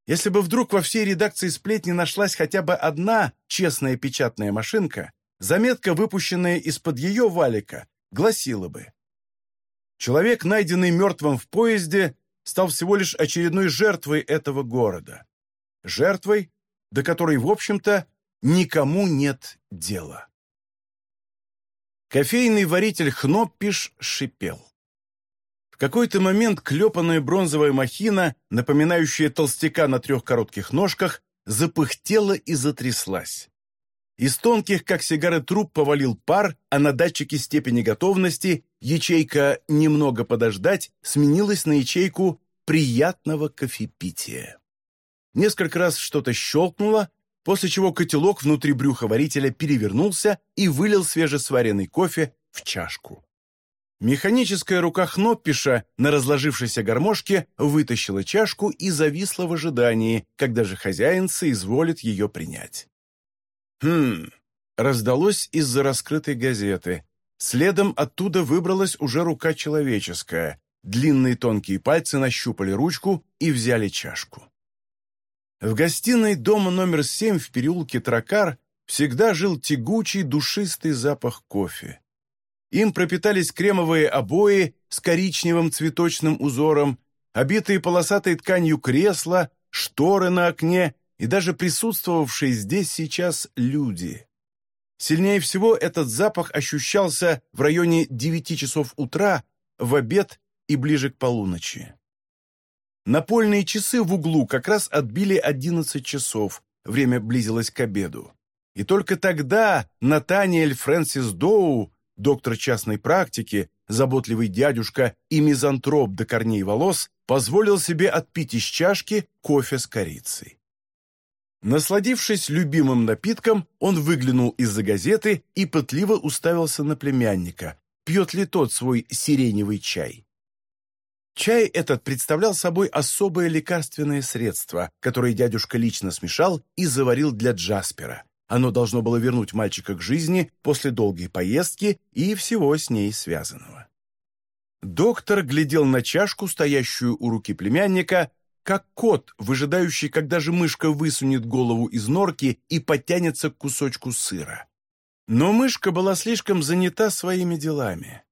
[SPEAKER 1] Если бы вдруг во всей редакции «Сплетни» нашлась хотя бы одна честная печатная машинка, заметка, выпущенная из-под ее валика, гласила бы «Человек, найденный мертвым в поезде, стал всего лишь очередной жертвой этого города. Жертвой, до которой, в общем-то, никому нет дела. Кофейный варитель Хноппиш шипел. В какой-то момент клепанная бронзовая махина, напоминающая толстяка на трех коротких ножках, запыхтела и затряслась. Из тонких, как сигары, труб повалил пар, а на датчике степени готовности ячейка «немного подождать» сменилась на ячейку «приятного кофепития». Несколько раз что-то щелкнуло, после чего котелок внутри брюха варителя перевернулся и вылил свежесваренный кофе в чашку. Механическая рука Хноппиша на разложившейся гармошке вытащила чашку и зависла в ожидании, когда же хозяин соизволит ее принять. «Хм...» — раздалось из-за раскрытой газеты. Следом оттуда выбралась уже рука человеческая. Длинные тонкие пальцы нащупали ручку и взяли чашку. В гостиной дома номер семь в переулке Тракар всегда жил тягучий душистый запах кофе. Им пропитались кремовые обои с коричневым цветочным узором, обитые полосатой тканью кресла, шторы на окне и даже присутствовавшие здесь сейчас люди. Сильнее всего этот запах ощущался в районе девяти часов утра, в обед и ближе к полуночи. Напольные часы в углу как раз отбили одиннадцать часов, время близилось к обеду. И только тогда Натаниэль Фрэнсис Доу, доктор частной практики, заботливый дядюшка и мизантроп до корней волос, позволил себе отпить из чашки кофе с корицей. Насладившись любимым напитком, он выглянул из-за газеты и пытливо уставился на племянника, пьет ли тот свой сиреневый чай. Чай этот представлял собой особое лекарственное средство, которое дядюшка лично смешал и заварил для Джаспера. Оно должно было вернуть мальчика к жизни после долгой поездки и всего с ней связанного. Доктор глядел на чашку, стоящую у руки племянника, как кот, выжидающий, когда же мышка высунет голову из норки и подтянется к кусочку сыра. Но мышка была слишком занята своими делами.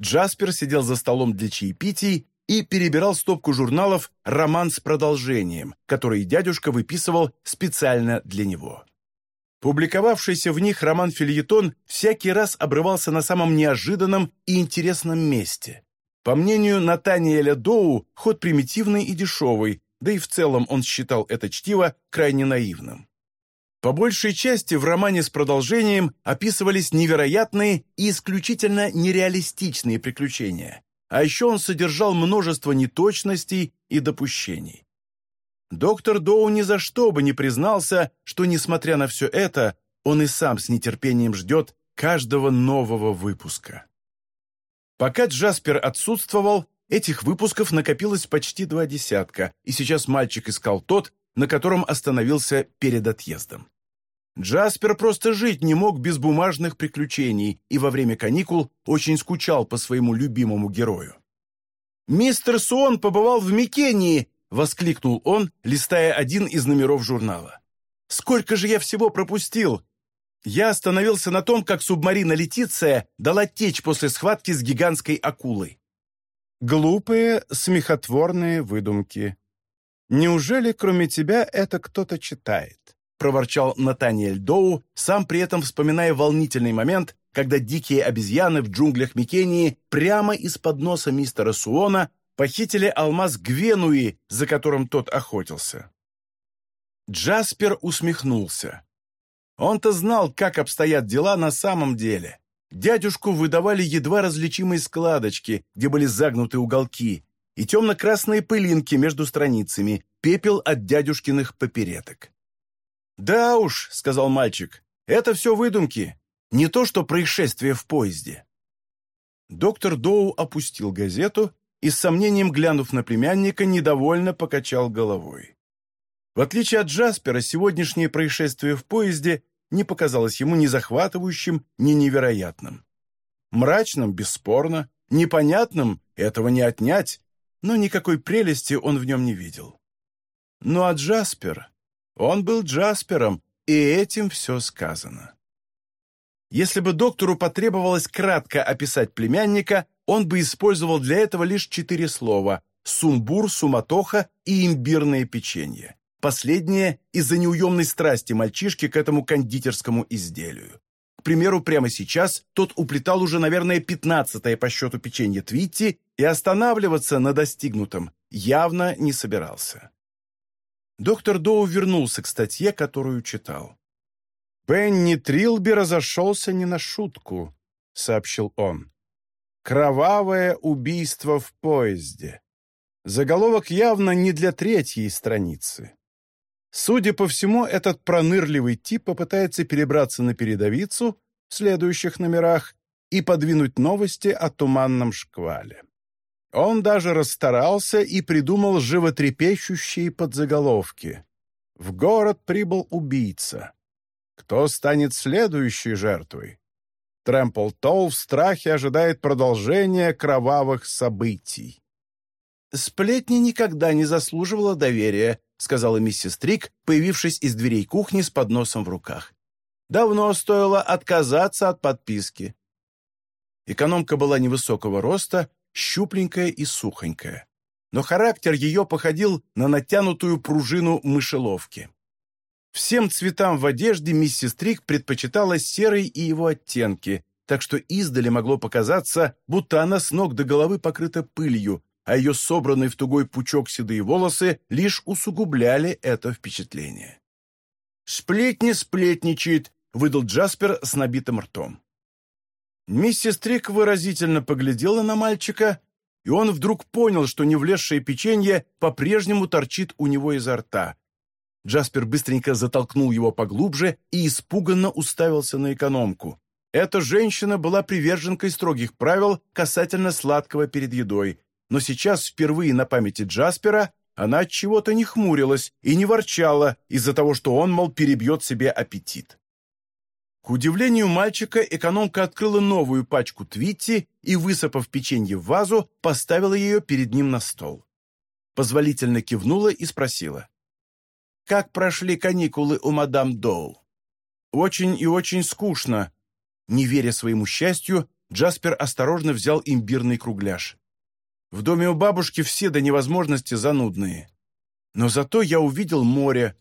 [SPEAKER 1] Джаспер сидел за столом для чаепитий и перебирал стопку журналов «Роман с продолжением», который дядюшка выписывал специально для него. Публиковавшийся в них роман-фильетон всякий раз обрывался на самом неожиданном и интересном месте. По мнению Натаниэля Доу, ход примитивный и дешевый, да и в целом он считал это чтиво крайне наивным. По большей части в романе с продолжением описывались невероятные и исключительно нереалистичные приключения, а еще он содержал множество неточностей и допущений. Доктор Доу ни за что бы не признался, что, несмотря на все это, он и сам с нетерпением ждет каждого нового выпуска. Пока Джаспер отсутствовал, этих выпусков накопилось почти два десятка, и сейчас мальчик искал тот, на котором остановился перед отъездом. Джаспер просто жить не мог без бумажных приключений и во время каникул очень скучал по своему любимому герою. «Мистер Сон побывал в Микении!» — воскликнул он, листая один из номеров журнала. «Сколько же я всего пропустил! Я остановился на том, как субмарина Летиция дала течь после схватки с гигантской акулой. Глупые, смехотворные выдумки. «Неужели, кроме тебя, это кто-то читает?» — проворчал Натаниэль Доу, сам при этом вспоминая волнительный момент, когда дикие обезьяны в джунглях Микении прямо из-под носа мистера Суона похитили алмаз Гвенуи, за которым тот охотился. Джаспер усмехнулся. Он-то знал, как обстоят дела на самом деле. Дядюшку выдавали едва различимые складочки, где были загнуты уголки, и темно-красные пылинки между страницами, пепел от дядюшкиных попереток. «Да уж», — сказал мальчик, — «это все выдумки, не то что происшествие в поезде». Доктор Доу опустил газету и, с сомнением глянув на племянника, недовольно покачал головой. В отличие от Джаспера, сегодняшнее происшествие в поезде не показалось ему ни захватывающим, ни невероятным. Мрачным, бесспорно, непонятным — этого не отнять, но никакой прелести он в нем не видел. Ну а Джаспер? Он был Джаспером, и этим все сказано. Если бы доктору потребовалось кратко описать племянника, он бы использовал для этого лишь четыре слова – сумбур, суматоха и имбирное печенье. Последнее из-за неуемной страсти мальчишки к этому кондитерскому изделию. К примеру, прямо сейчас тот уплетал уже, наверное, пятнадцатое по счету печенье Твитти и останавливаться на достигнутом явно не собирался. Доктор Доу вернулся к статье, которую читал. «Пенни Трилби разошелся не на шутку», — сообщил он. «Кровавое убийство в поезде». Заголовок явно не для третьей страницы. Судя по всему, этот пронырливый тип попытается перебраться на передовицу в следующих номерах и подвинуть новости о туманном шквале. Он даже расстарался и придумал животрепещущие подзаголовки. «В город прибыл убийца. Кто станет следующей жертвой? Трэмпл Толл в страхе ожидает продолжения кровавых событий. «Сплетни никогда не заслуживала доверия», сказала миссис Трик, появившись из дверей кухни с подносом в руках. «Давно стоило отказаться от подписки». Экономка была невысокого роста, щупленькая и сухонькая. Но характер ее походил на натянутую пружину мышеловки. Всем цветам в одежде миссис Трик предпочитала серый и его оттенки, так что издали могло показаться, будто она с ног до головы покрыта пылью, а ее собранные в тугой пучок седые волосы лишь усугубляли это впечатление. «Сплетни сплетничает», — выдал Джаспер с набитым ртом. Миссис Трик выразительно поглядела на мальчика, и он вдруг понял, что не влезшее печенье по-прежнему торчит у него изо рта, Джаспер быстренько затолкнул его поглубже и испуганно уставился на экономку. Эта женщина была приверженкой строгих правил касательно сладкого перед едой, но сейчас впервые на памяти Джаспера она от чего-то не хмурилась и не ворчала из-за того, что он, мол, перебьет себе аппетит. К удивлению мальчика, экономка открыла новую пачку Твитти и, высыпав печенье в вазу, поставила ее перед ним на стол. Позволительно кивнула и спросила. Как прошли каникулы у мадам Доу? Очень и очень скучно. Не веря своему счастью, Джаспер осторожно взял имбирный кругляш. В доме у бабушки все до невозможности занудные. Но зато я увидел море.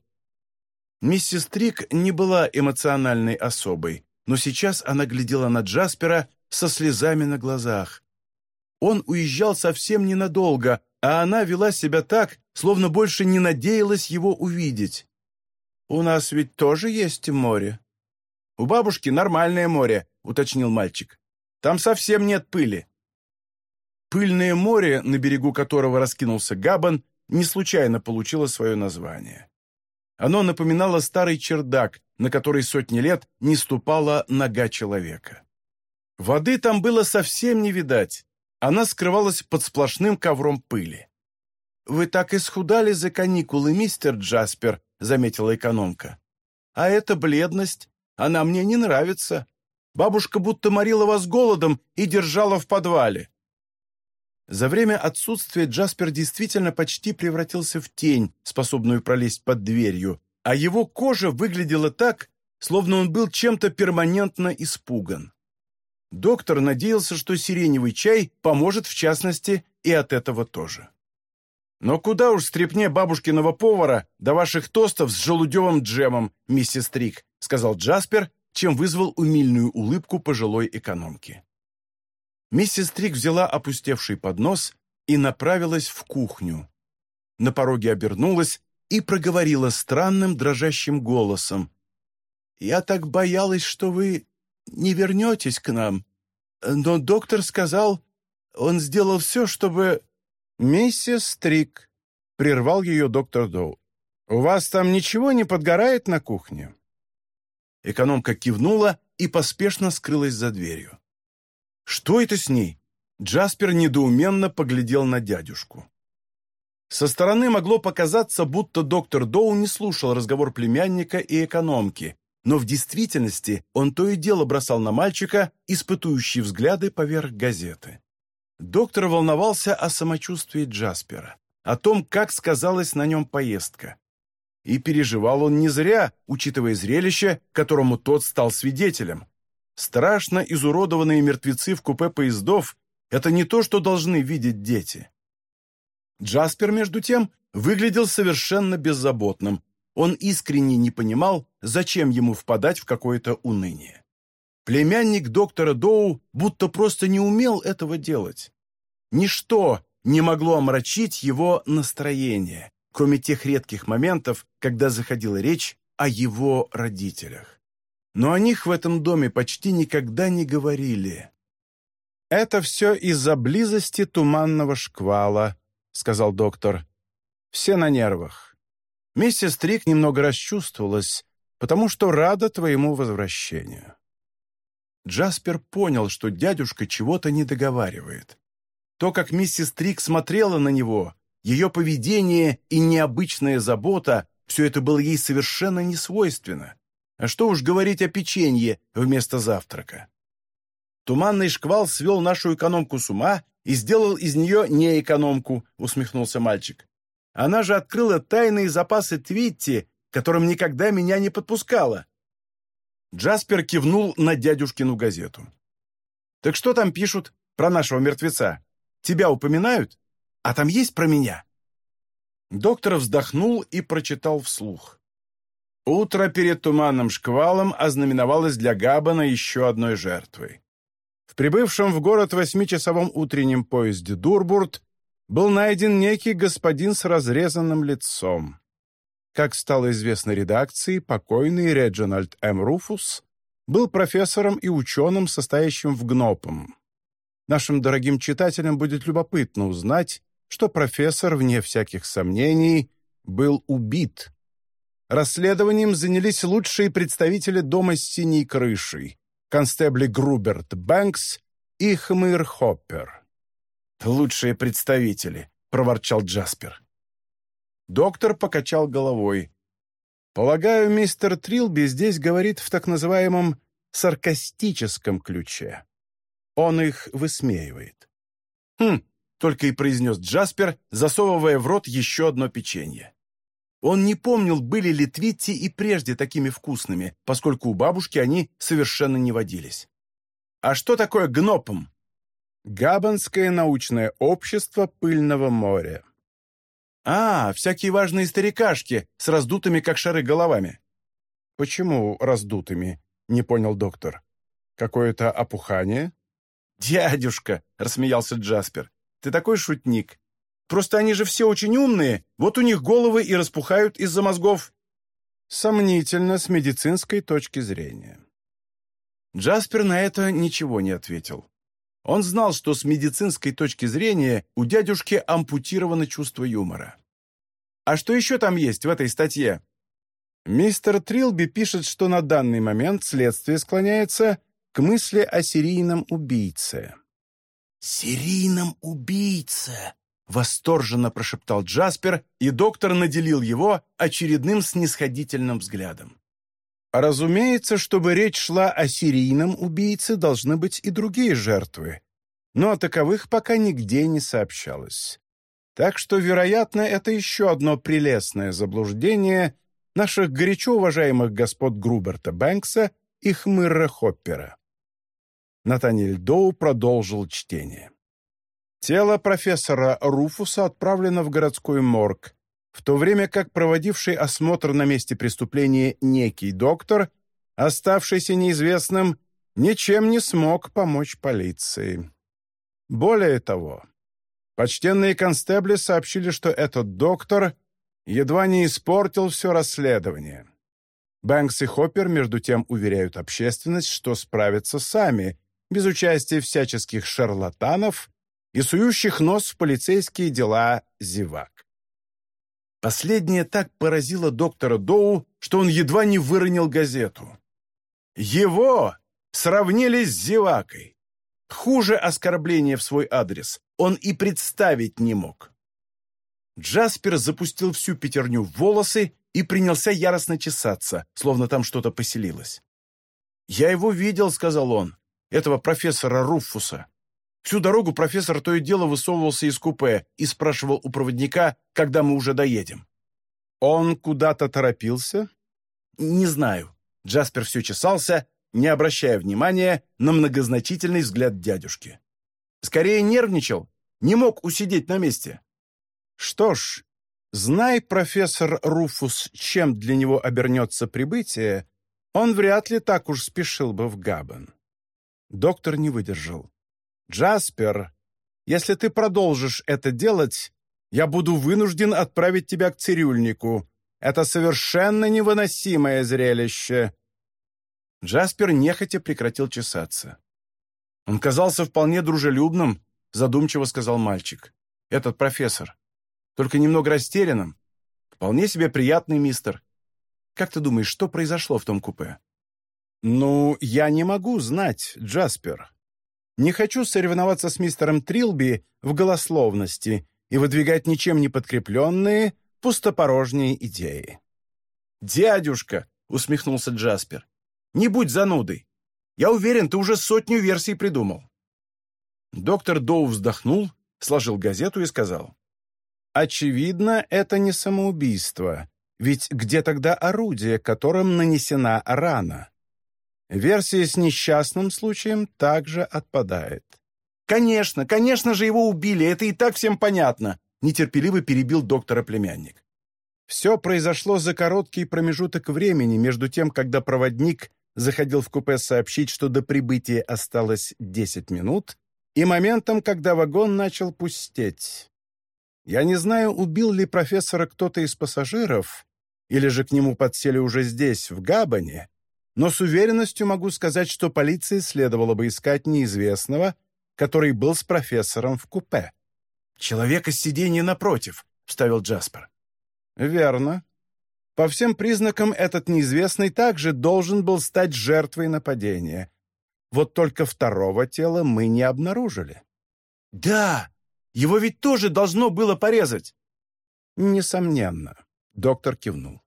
[SPEAKER 1] Миссис Трик не была эмоциональной особой, но сейчас она глядела на Джаспера со слезами на глазах. Он уезжал совсем ненадолго, а она вела себя так, словно больше не надеялась его увидеть. «У нас ведь тоже есть море». «У бабушки нормальное море», — уточнил мальчик. «Там совсем нет пыли». Пыльное море, на берегу которого раскинулся Габан, не случайно получило свое название. Оно напоминало старый чердак, на который сотни лет не ступала нога человека. Воды там было совсем не видать, она скрывалась под сплошным ковром пыли. «Вы так исхудали за каникулы, мистер Джаспер», — заметила экономка. «А эта бледность, она мне не нравится. Бабушка будто морила вас голодом и держала в подвале». За время отсутствия Джаспер действительно почти превратился в тень, способную пролезть под дверью, а его кожа выглядела так, словно он был чем-то перманентно испуган. Доктор надеялся, что сиреневый чай поможет в частности и от этого тоже. Но куда уж стрепне бабушкиного повара до ваших тостов с желудевым джемом, миссис Трик, сказал Джаспер, чем вызвал умильную улыбку пожилой экономки. Миссис Трик взяла опустевший поднос и направилась в кухню. На пороге обернулась и проговорила странным дрожащим голосом. «Я так боялась, что вы не вернетесь к нам. Но доктор сказал, он сделал все, чтобы...» «Миссис Трик», — прервал ее доктор Доу, — «у вас там ничего не подгорает на кухне?» Экономка кивнула и поспешно скрылась за дверью. «Что это с ней?» Джаспер недоуменно поглядел на дядюшку. Со стороны могло показаться, будто доктор Доу не слушал разговор племянника и экономки, но в действительности он то и дело бросал на мальчика испытующие взгляды поверх газеты. Доктор волновался о самочувствии Джаспера, о том, как сказалась на нем поездка. И переживал он не зря, учитывая зрелище, которому тот стал свидетелем. Страшно изуродованные мертвецы в купе поездов – это не то, что должны видеть дети. Джаспер, между тем, выглядел совершенно беззаботным. Он искренне не понимал, зачем ему впадать в какое-то уныние. Племянник доктора Доу будто просто не умел этого делать. Ничто не могло омрачить его настроение, кроме тех редких моментов, когда заходила речь о его родителях. Но о них в этом доме почти никогда не говорили. «Это все из-за близости туманного шквала», — сказал доктор. «Все на нервах. Миссис Трик немного расчувствовалась, потому что рада твоему возвращению». Джаспер понял, что дядюшка чего-то не договаривает. То, как миссис Трик смотрела на него, ее поведение и необычная забота, все это было ей совершенно не свойственно. А что уж говорить о печенье вместо завтрака. Туманный шквал свел нашу экономку с ума и сделал из нее не экономку, усмехнулся мальчик. Она же открыла тайные запасы Твитти, которым никогда меня не подпускала. Джаспер кивнул на дядюшкину газету. «Так что там пишут про нашего мертвеца? Тебя упоминают? А там есть про меня?» Доктор вздохнул и прочитал вслух. Утро перед туманным шквалом ознаменовалось для Габбана еще одной жертвой. В прибывшем в город восьмичасовом утреннем поезде Дурбурт был найден некий господин с разрезанным лицом. Как стало известно редакции, покойный Реджинальд М. Руфус был профессором и ученым, состоящим в ГНОПом. Нашим дорогим читателям будет любопытно узнать, что профессор, вне всяких сомнений, был убит. Расследованием занялись лучшие представители дома с синей крышей, констебли Груберт Бэнкс и Хмыр Хоппер. «Лучшие представители», — проворчал Джаспер. Доктор покачал головой. «Полагаю, мистер Трилби здесь говорит в так называемом саркастическом ключе. Он их высмеивает». «Хм», — только и произнес Джаспер, засовывая в рот еще одно печенье. Он не помнил, были ли Твитти и прежде такими вкусными, поскольку у бабушки они совершенно не водились. А что такое гнопом? Габанское научное общество пыльного моря. А, всякие важные старикашки с раздутыми, как шары, головами. Почему раздутыми? Не понял доктор. Какое-то опухание? Дядюшка, рассмеялся Джаспер, ты такой шутник. Просто они же все очень умные, вот у них головы и распухают из-за мозгов». Сомнительно с медицинской точки зрения. Джаспер на это ничего не ответил. Он знал, что с медицинской точки зрения у дядюшки ампутировано чувство юмора. «А что еще там есть в этой статье?» Мистер Трилби пишет, что на данный момент следствие склоняется к мысли о серийном убийце. «Серийном убийце!» Восторженно прошептал Джаспер, и доктор наделил его очередным снисходительным взглядом. Разумеется, чтобы речь шла о серийном убийце, должны быть и другие жертвы, но о таковых пока нигде не сообщалось. Так что, вероятно, это еще одно прелестное заблуждение наших горячо уважаемых господ Груберта Бэнкса и Хмырра Хоппера. Натаниэль Доу продолжил чтение. Тело профессора Руфуса отправлено в городской морг, в то время как проводивший осмотр на месте преступления некий доктор, оставшийся неизвестным, ничем не смог помочь полиции. Более того, почтенные констебли сообщили, что этот доктор едва не испортил все расследование. Бэнкс и Хоппер, между тем, уверяют общественность, что справятся сами, без участия всяческих шарлатанов и сующих нос в полицейские дела зевак. Последнее так поразило доктора Доу, что он едва не выронил газету. Его сравнили с зевакой. Хуже оскорбления в свой адрес он и представить не мог. Джаспер запустил всю пятерню в волосы и принялся яростно чесаться, словно там что-то поселилось. «Я его видел», — сказал он, — «этого профессора Руффуса. Всю дорогу профессор то и дело высовывался из купе и спрашивал у проводника, когда мы уже доедем. Он куда-то торопился? Не знаю. Джаспер все чесался, не обращая внимания на многозначительный взгляд дядюшки. Скорее нервничал, не мог усидеть на месте. Что ж, знай, профессор Руфус, чем для него обернется прибытие, он вряд ли так уж спешил бы в Габен. Доктор не выдержал. «Джаспер, если ты продолжишь это делать, я буду вынужден отправить тебя к цирюльнику. Это совершенно невыносимое зрелище». Джаспер нехотя прекратил чесаться. «Он казался вполне дружелюбным», — задумчиво сказал мальчик. «Этот профессор. Только немного растерянным. Вполне себе приятный мистер. Как ты думаешь, что произошло в том купе?» «Ну, я не могу знать, Джаспер. Не хочу соревноваться с мистером Трилби в голословности и выдвигать ничем не подкрепленные, пустопорожние идеи. «Дядюшка!» — усмехнулся Джаспер. «Не будь занудой. Я уверен, ты уже сотню версий придумал». Доктор Доу вздохнул, сложил газету и сказал. «Очевидно, это не самоубийство, ведь где тогда орудие, которым нанесена рана?» Версия с несчастным случаем также отпадает. «Конечно, конечно же его убили, это и так всем понятно», нетерпеливо перебил доктора племянник. Все произошло за короткий промежуток времени между тем, когда проводник заходил в купе сообщить, что до прибытия осталось 10 минут, и моментом, когда вагон начал пустеть. Я не знаю, убил ли профессора кто-то из пассажиров, или же к нему подсели уже здесь, в Габане, но с уверенностью могу сказать, что полиции следовало бы искать неизвестного, который был с профессором в купе. «Человека с сиденья напротив», — вставил Джаспер. «Верно. По всем признакам этот неизвестный также должен был стать жертвой нападения. Вот только второго тела мы не обнаружили». «Да, его ведь тоже должно было порезать». «Несомненно», — доктор кивнул.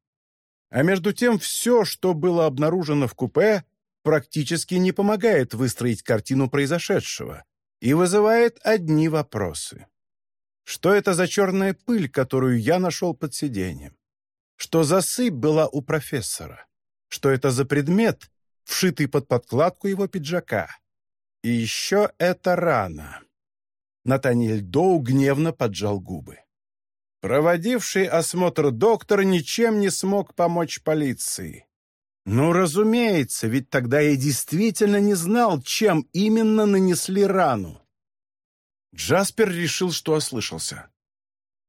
[SPEAKER 1] А между тем все, что было обнаружено в купе, практически не помогает выстроить картину произошедшего и вызывает одни вопросы. Что это за черная пыль, которую я нашел под сиденьем? Что за сыпь была у профессора? Что это за предмет, вшитый под подкладку его пиджака? И еще это рана. Натаниэль Доу гневно поджал губы. Проводивший осмотр доктор ничем не смог помочь полиции. Ну, разумеется, ведь тогда я действительно не знал, чем именно нанесли рану. Джаспер решил, что ослышался.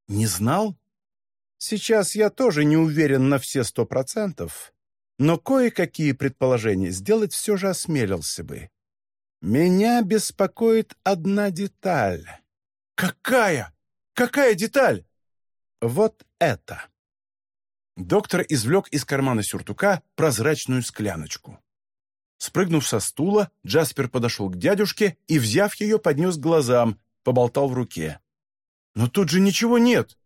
[SPEAKER 1] «Не знал? Сейчас я тоже не уверен на все сто процентов, но кое-какие предположения сделать все же осмелился бы. Меня беспокоит одна деталь». «Какая? Какая деталь?» Вот это». Доктор извлек из кармана сюртука прозрачную скляночку. Спрыгнув со стула, Джаспер подошел к дядюшке и, взяв ее, поднес к глазам, поболтал в руке. «Но тут же ничего нет!»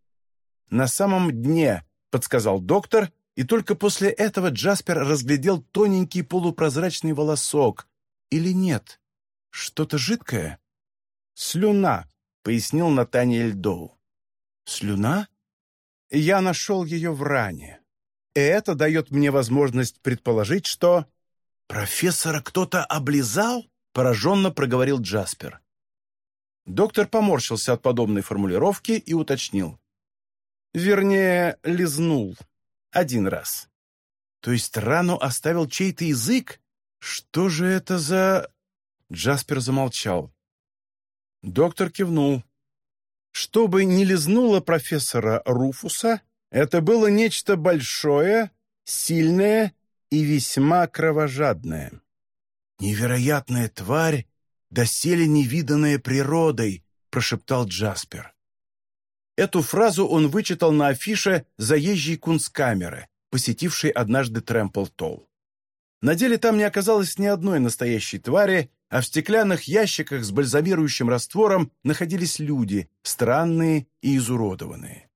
[SPEAKER 1] «На самом дне», — подсказал доктор, и только после этого Джаспер разглядел тоненький полупрозрачный волосок. Или нет? Что-то жидкое? «Слюна», — пояснил Натаниэль Доу. «Слюна?» Я нашел ее в ране. И это дает мне возможность предположить, что... «Профессора кто-то облизал?» — пораженно проговорил Джаспер. Доктор поморщился от подобной формулировки и уточнил. Вернее, лизнул. Один раз. То есть рану оставил чей-то язык? Что же это за... Джаспер замолчал. Доктор кивнул. Чтобы не лизнуло профессора Руфуса, это было нечто большое, сильное и весьма кровожадное. «Невероятная тварь, доселе невиданная природой», — прошептал Джаспер. Эту фразу он вычитал на афише заезжей кунсткамеры, посетившей однажды Трэмпл-Толл. На деле там не оказалось ни одной настоящей твари, а в стеклянных ящиках с бальзамирующим раствором находились люди, странные и изуродованные.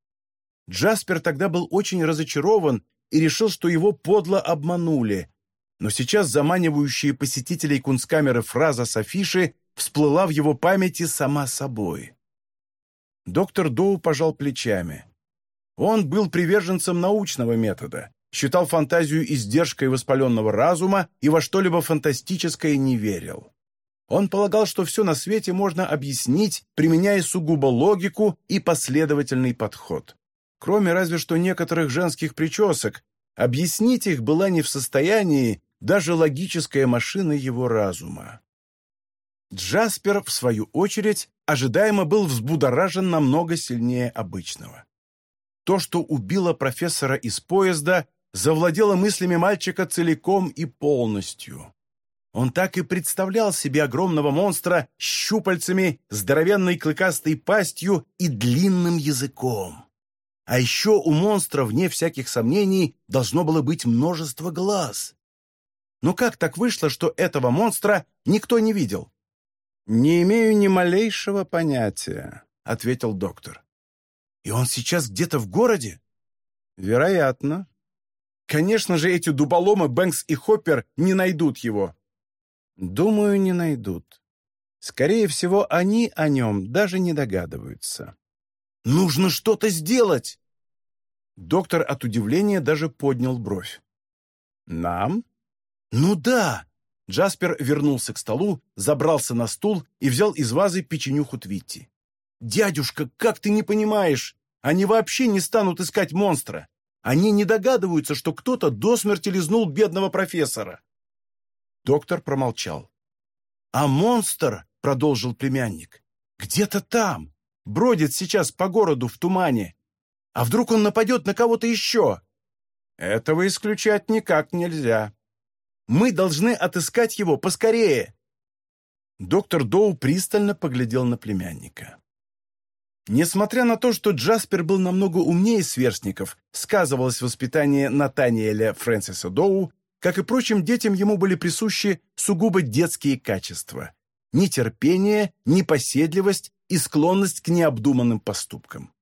[SPEAKER 1] Джаспер тогда был очень разочарован и решил, что его подло обманули, но сейчас заманивающая посетителей кунсткамеры фраза с афиши всплыла в его памяти сама собой. Доктор Доу пожал плечами. Он был приверженцем научного метода, считал фантазию издержкой воспаленного разума и во что-либо фантастическое не верил. Он полагал, что все на свете можно объяснить, применяя сугубо логику и последовательный подход. Кроме разве что некоторых женских причесок, объяснить их была не в состоянии даже логическая машина его разума. Джаспер, в свою очередь, ожидаемо был взбудоражен намного сильнее обычного. То, что убило профессора из поезда, завладело мыслями мальчика целиком и полностью. Он так и представлял себе огромного монстра с щупальцами, здоровенной клыкастой пастью и длинным языком. А еще у монстра, вне всяких сомнений, должно было быть множество глаз. Но как так вышло, что этого монстра никто не видел? «Не имею ни малейшего понятия», — ответил доктор. «И он сейчас где-то в городе?» «Вероятно. Конечно же, эти дуболомы Бэнкс и Хоппер не найдут его». «Думаю, не найдут. Скорее всего, они о нем даже не догадываются». «Нужно что-то сделать!» Доктор от удивления даже поднял бровь. «Нам?» «Ну да!» Джаспер вернулся к столу, забрался на стул и взял из вазы печенюху Твитти. «Дядюшка, как ты не понимаешь? Они вообще не станут искать монстра. Они не догадываются, что кто-то до смерти лизнул бедного профессора». Доктор промолчал. «А монстр, — продолжил племянник, — где-то там, бродит сейчас по городу в тумане. А вдруг он нападет на кого-то еще?» «Этого исключать никак нельзя», мы должны отыскать его поскорее!» Доктор Доу пристально поглядел на племянника. Несмотря на то, что Джаспер был намного умнее сверстников, сказывалось воспитание Натаниэля Фрэнсиса Доу, как и прочим детям ему были присущи сугубо детские качества – нетерпение, непоседливость и склонность к необдуманным поступкам.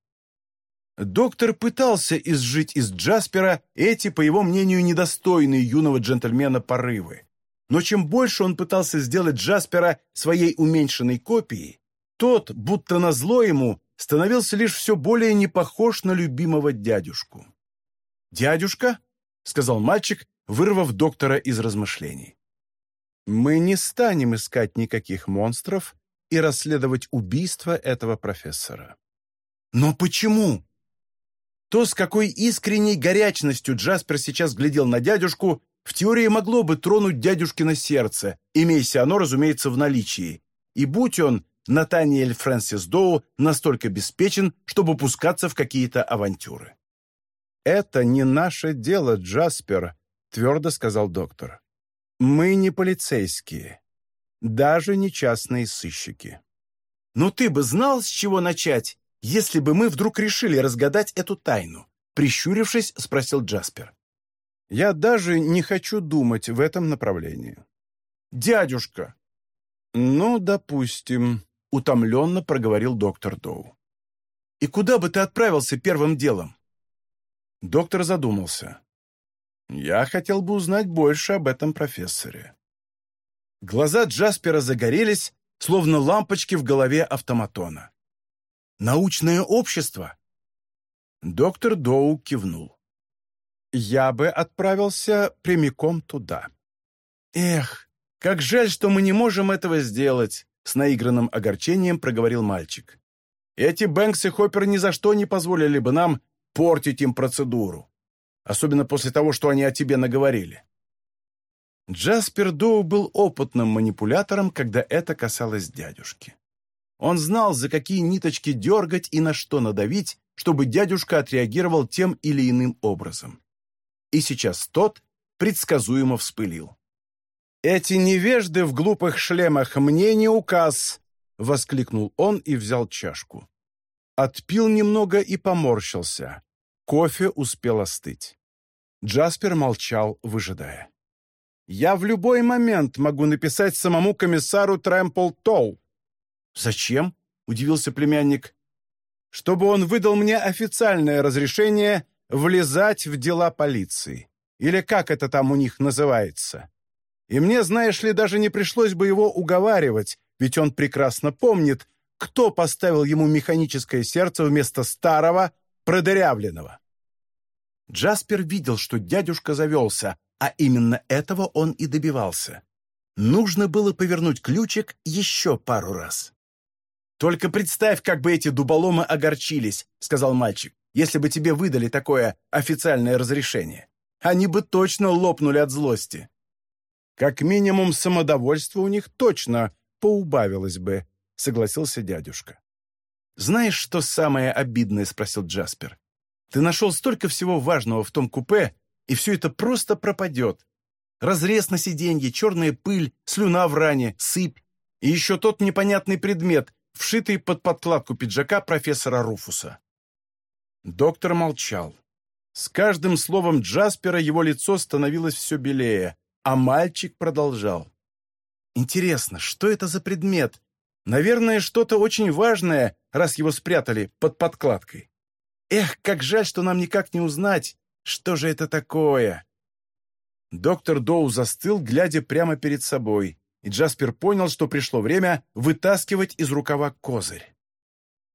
[SPEAKER 1] Доктор пытался изжить из Джаспера эти, по его мнению, недостойные юного джентльмена порывы. Но чем больше он пытался сделать Джаспера своей уменьшенной копией, тот, будто назло ему, становился лишь все более не похож на любимого дядюшку. «Дядюшка?» — сказал мальчик, вырвав доктора из размышлений. «Мы не станем искать никаких монстров и расследовать убийство этого профессора». «Но почему?» То, с какой искренней горячностью Джаспер сейчас глядел на дядюшку, в теории могло бы тронуть дядюшкино сердце, имейся оно, разумеется, в наличии. И будь он, Натаниэль Фрэнсис Доу, настолько обеспечен, чтобы пускаться в какие-то авантюры. «Это не наше дело, Джаспер», — твердо сказал доктор. «Мы не полицейские, даже не частные сыщики». «Но ты бы знал, с чего начать?» если бы мы вдруг решили разгадать эту тайну?» Прищурившись, спросил Джаспер. «Я даже не хочу думать в этом направлении». «Дядюшка!» «Ну, допустим», — утомленно проговорил доктор Доу. «И куда бы ты отправился первым делом?» Доктор задумался. «Я хотел бы узнать больше об этом профессоре». Глаза Джаспера загорелись, словно лампочки в голове автоматона. Научное общество?» Доктор Доу кивнул. «Я бы отправился прямиком туда». «Эх, как жаль, что мы не можем этого сделать», — с наигранным огорчением проговорил мальчик. «Эти Бэнкс и Хоппер ни за что не позволили бы нам портить им процедуру. Особенно после того, что они о тебе наговорили». Джаспер Доу был опытным манипулятором, когда это касалось дядюшки. Он знал, за какие ниточки дергать и на что надавить, чтобы дядюшка отреагировал тем или иным образом. И сейчас тот предсказуемо вспылил. «Эти невежды в глупых шлемах мне не указ!» — воскликнул он и взял чашку. Отпил немного и поморщился. Кофе успел остыть. Джаспер молчал, выжидая. «Я в любой момент могу написать самому комиссару Трэмпл Толл». «Зачем?» — удивился племянник. «Чтобы он выдал мне официальное разрешение влезать в дела полиции. Или как это там у них называется. И мне, знаешь ли, даже не пришлось бы его уговаривать, ведь он прекрасно помнит, кто поставил ему механическое сердце вместо старого, продырявленного. Джаспер видел, что дядюшка завелся, а именно этого он и добивался. Нужно было повернуть ключик еще пару раз. «Только представь, как бы эти дуболомы огорчились», — сказал мальчик, «если бы тебе выдали такое официальное разрешение. Они бы точно лопнули от злости». «Как минимум самодовольство у них точно поубавилось бы», — согласился дядюшка. «Знаешь, что самое обидное?» — спросил Джаспер. Ты нашел столько всего важного в том купе, и все это просто пропадет. Разрез на сиденье, черная пыль, слюна в ране, сыпь. И еще тот непонятный предмет, вшитый под подкладку пиджака профессора Руфуса. Доктор молчал. С каждым словом Джаспера его лицо становилось все белее, а мальчик продолжал. «Интересно, что это за предмет? Наверное, что-то очень важное, раз его спрятали под подкладкой. Эх, как жаль, что нам никак не узнать, что же это такое. Доктор Доу застыл, глядя прямо перед собой, и Джаспер понял, что пришло время вытаскивать из рукава козырь.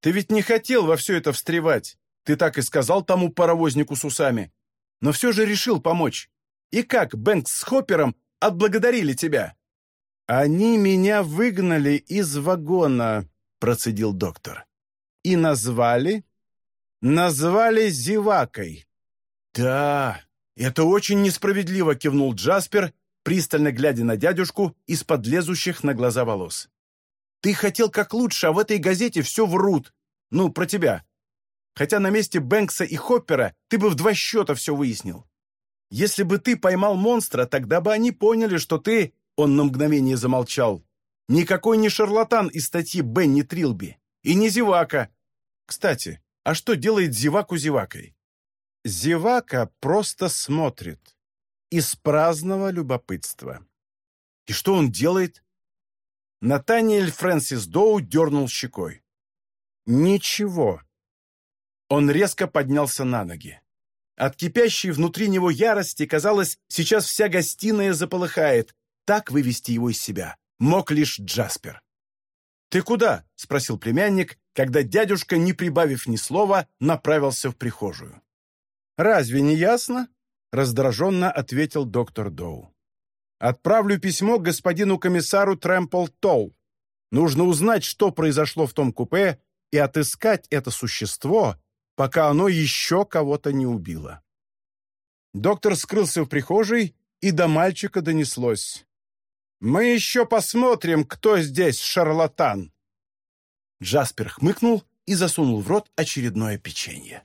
[SPEAKER 1] «Ты ведь не хотел во все это встревать, ты так и сказал тому паровознику с усами, но все же решил помочь. И как Бэнкс с Хоппером отблагодарили тебя?» «Они меня выгнали из вагона», — процедил доктор. «И назвали назвали зевакой. «Да, это очень несправедливо», — кивнул Джаспер, пристально глядя на дядюшку из-под лезущих на глаза волос. «Ты хотел как лучше, а в этой газете все врут. Ну, про тебя. Хотя на месте Бэнкса и Хоппера ты бы в два счета все выяснил. Если бы ты поймал монстра, тогда бы они поняли, что ты...» Он на мгновение замолчал. «Никакой не шарлатан из статьи Бенни Трилби. И не зевака. Кстати, а что делает зеваку зевакой? Зевака просто смотрит. Из праздного любопытства. И что он делает? Натаниэль Фрэнсис Доу дернул щекой. Ничего. Он резко поднялся на ноги. От кипящей внутри него ярости, казалось, сейчас вся гостиная заполыхает. Так вывести его из себя мог лишь Джаспер. «Ты куда?» — спросил племянник, когда дядюшка, не прибавив ни слова, направился в прихожую. «Разве не ясно?» — раздраженно ответил доктор Доу. «Отправлю письмо господину комиссару Трэмпл Толл. Нужно узнать, что произошло в том купе, и отыскать это существо, пока оно еще кого-то не убило». Доктор скрылся в прихожей, и до мальчика донеслось. «Мы еще посмотрим, кто здесь шарлатан!» Джаспер хмыкнул и засунул в рот очередное печенье.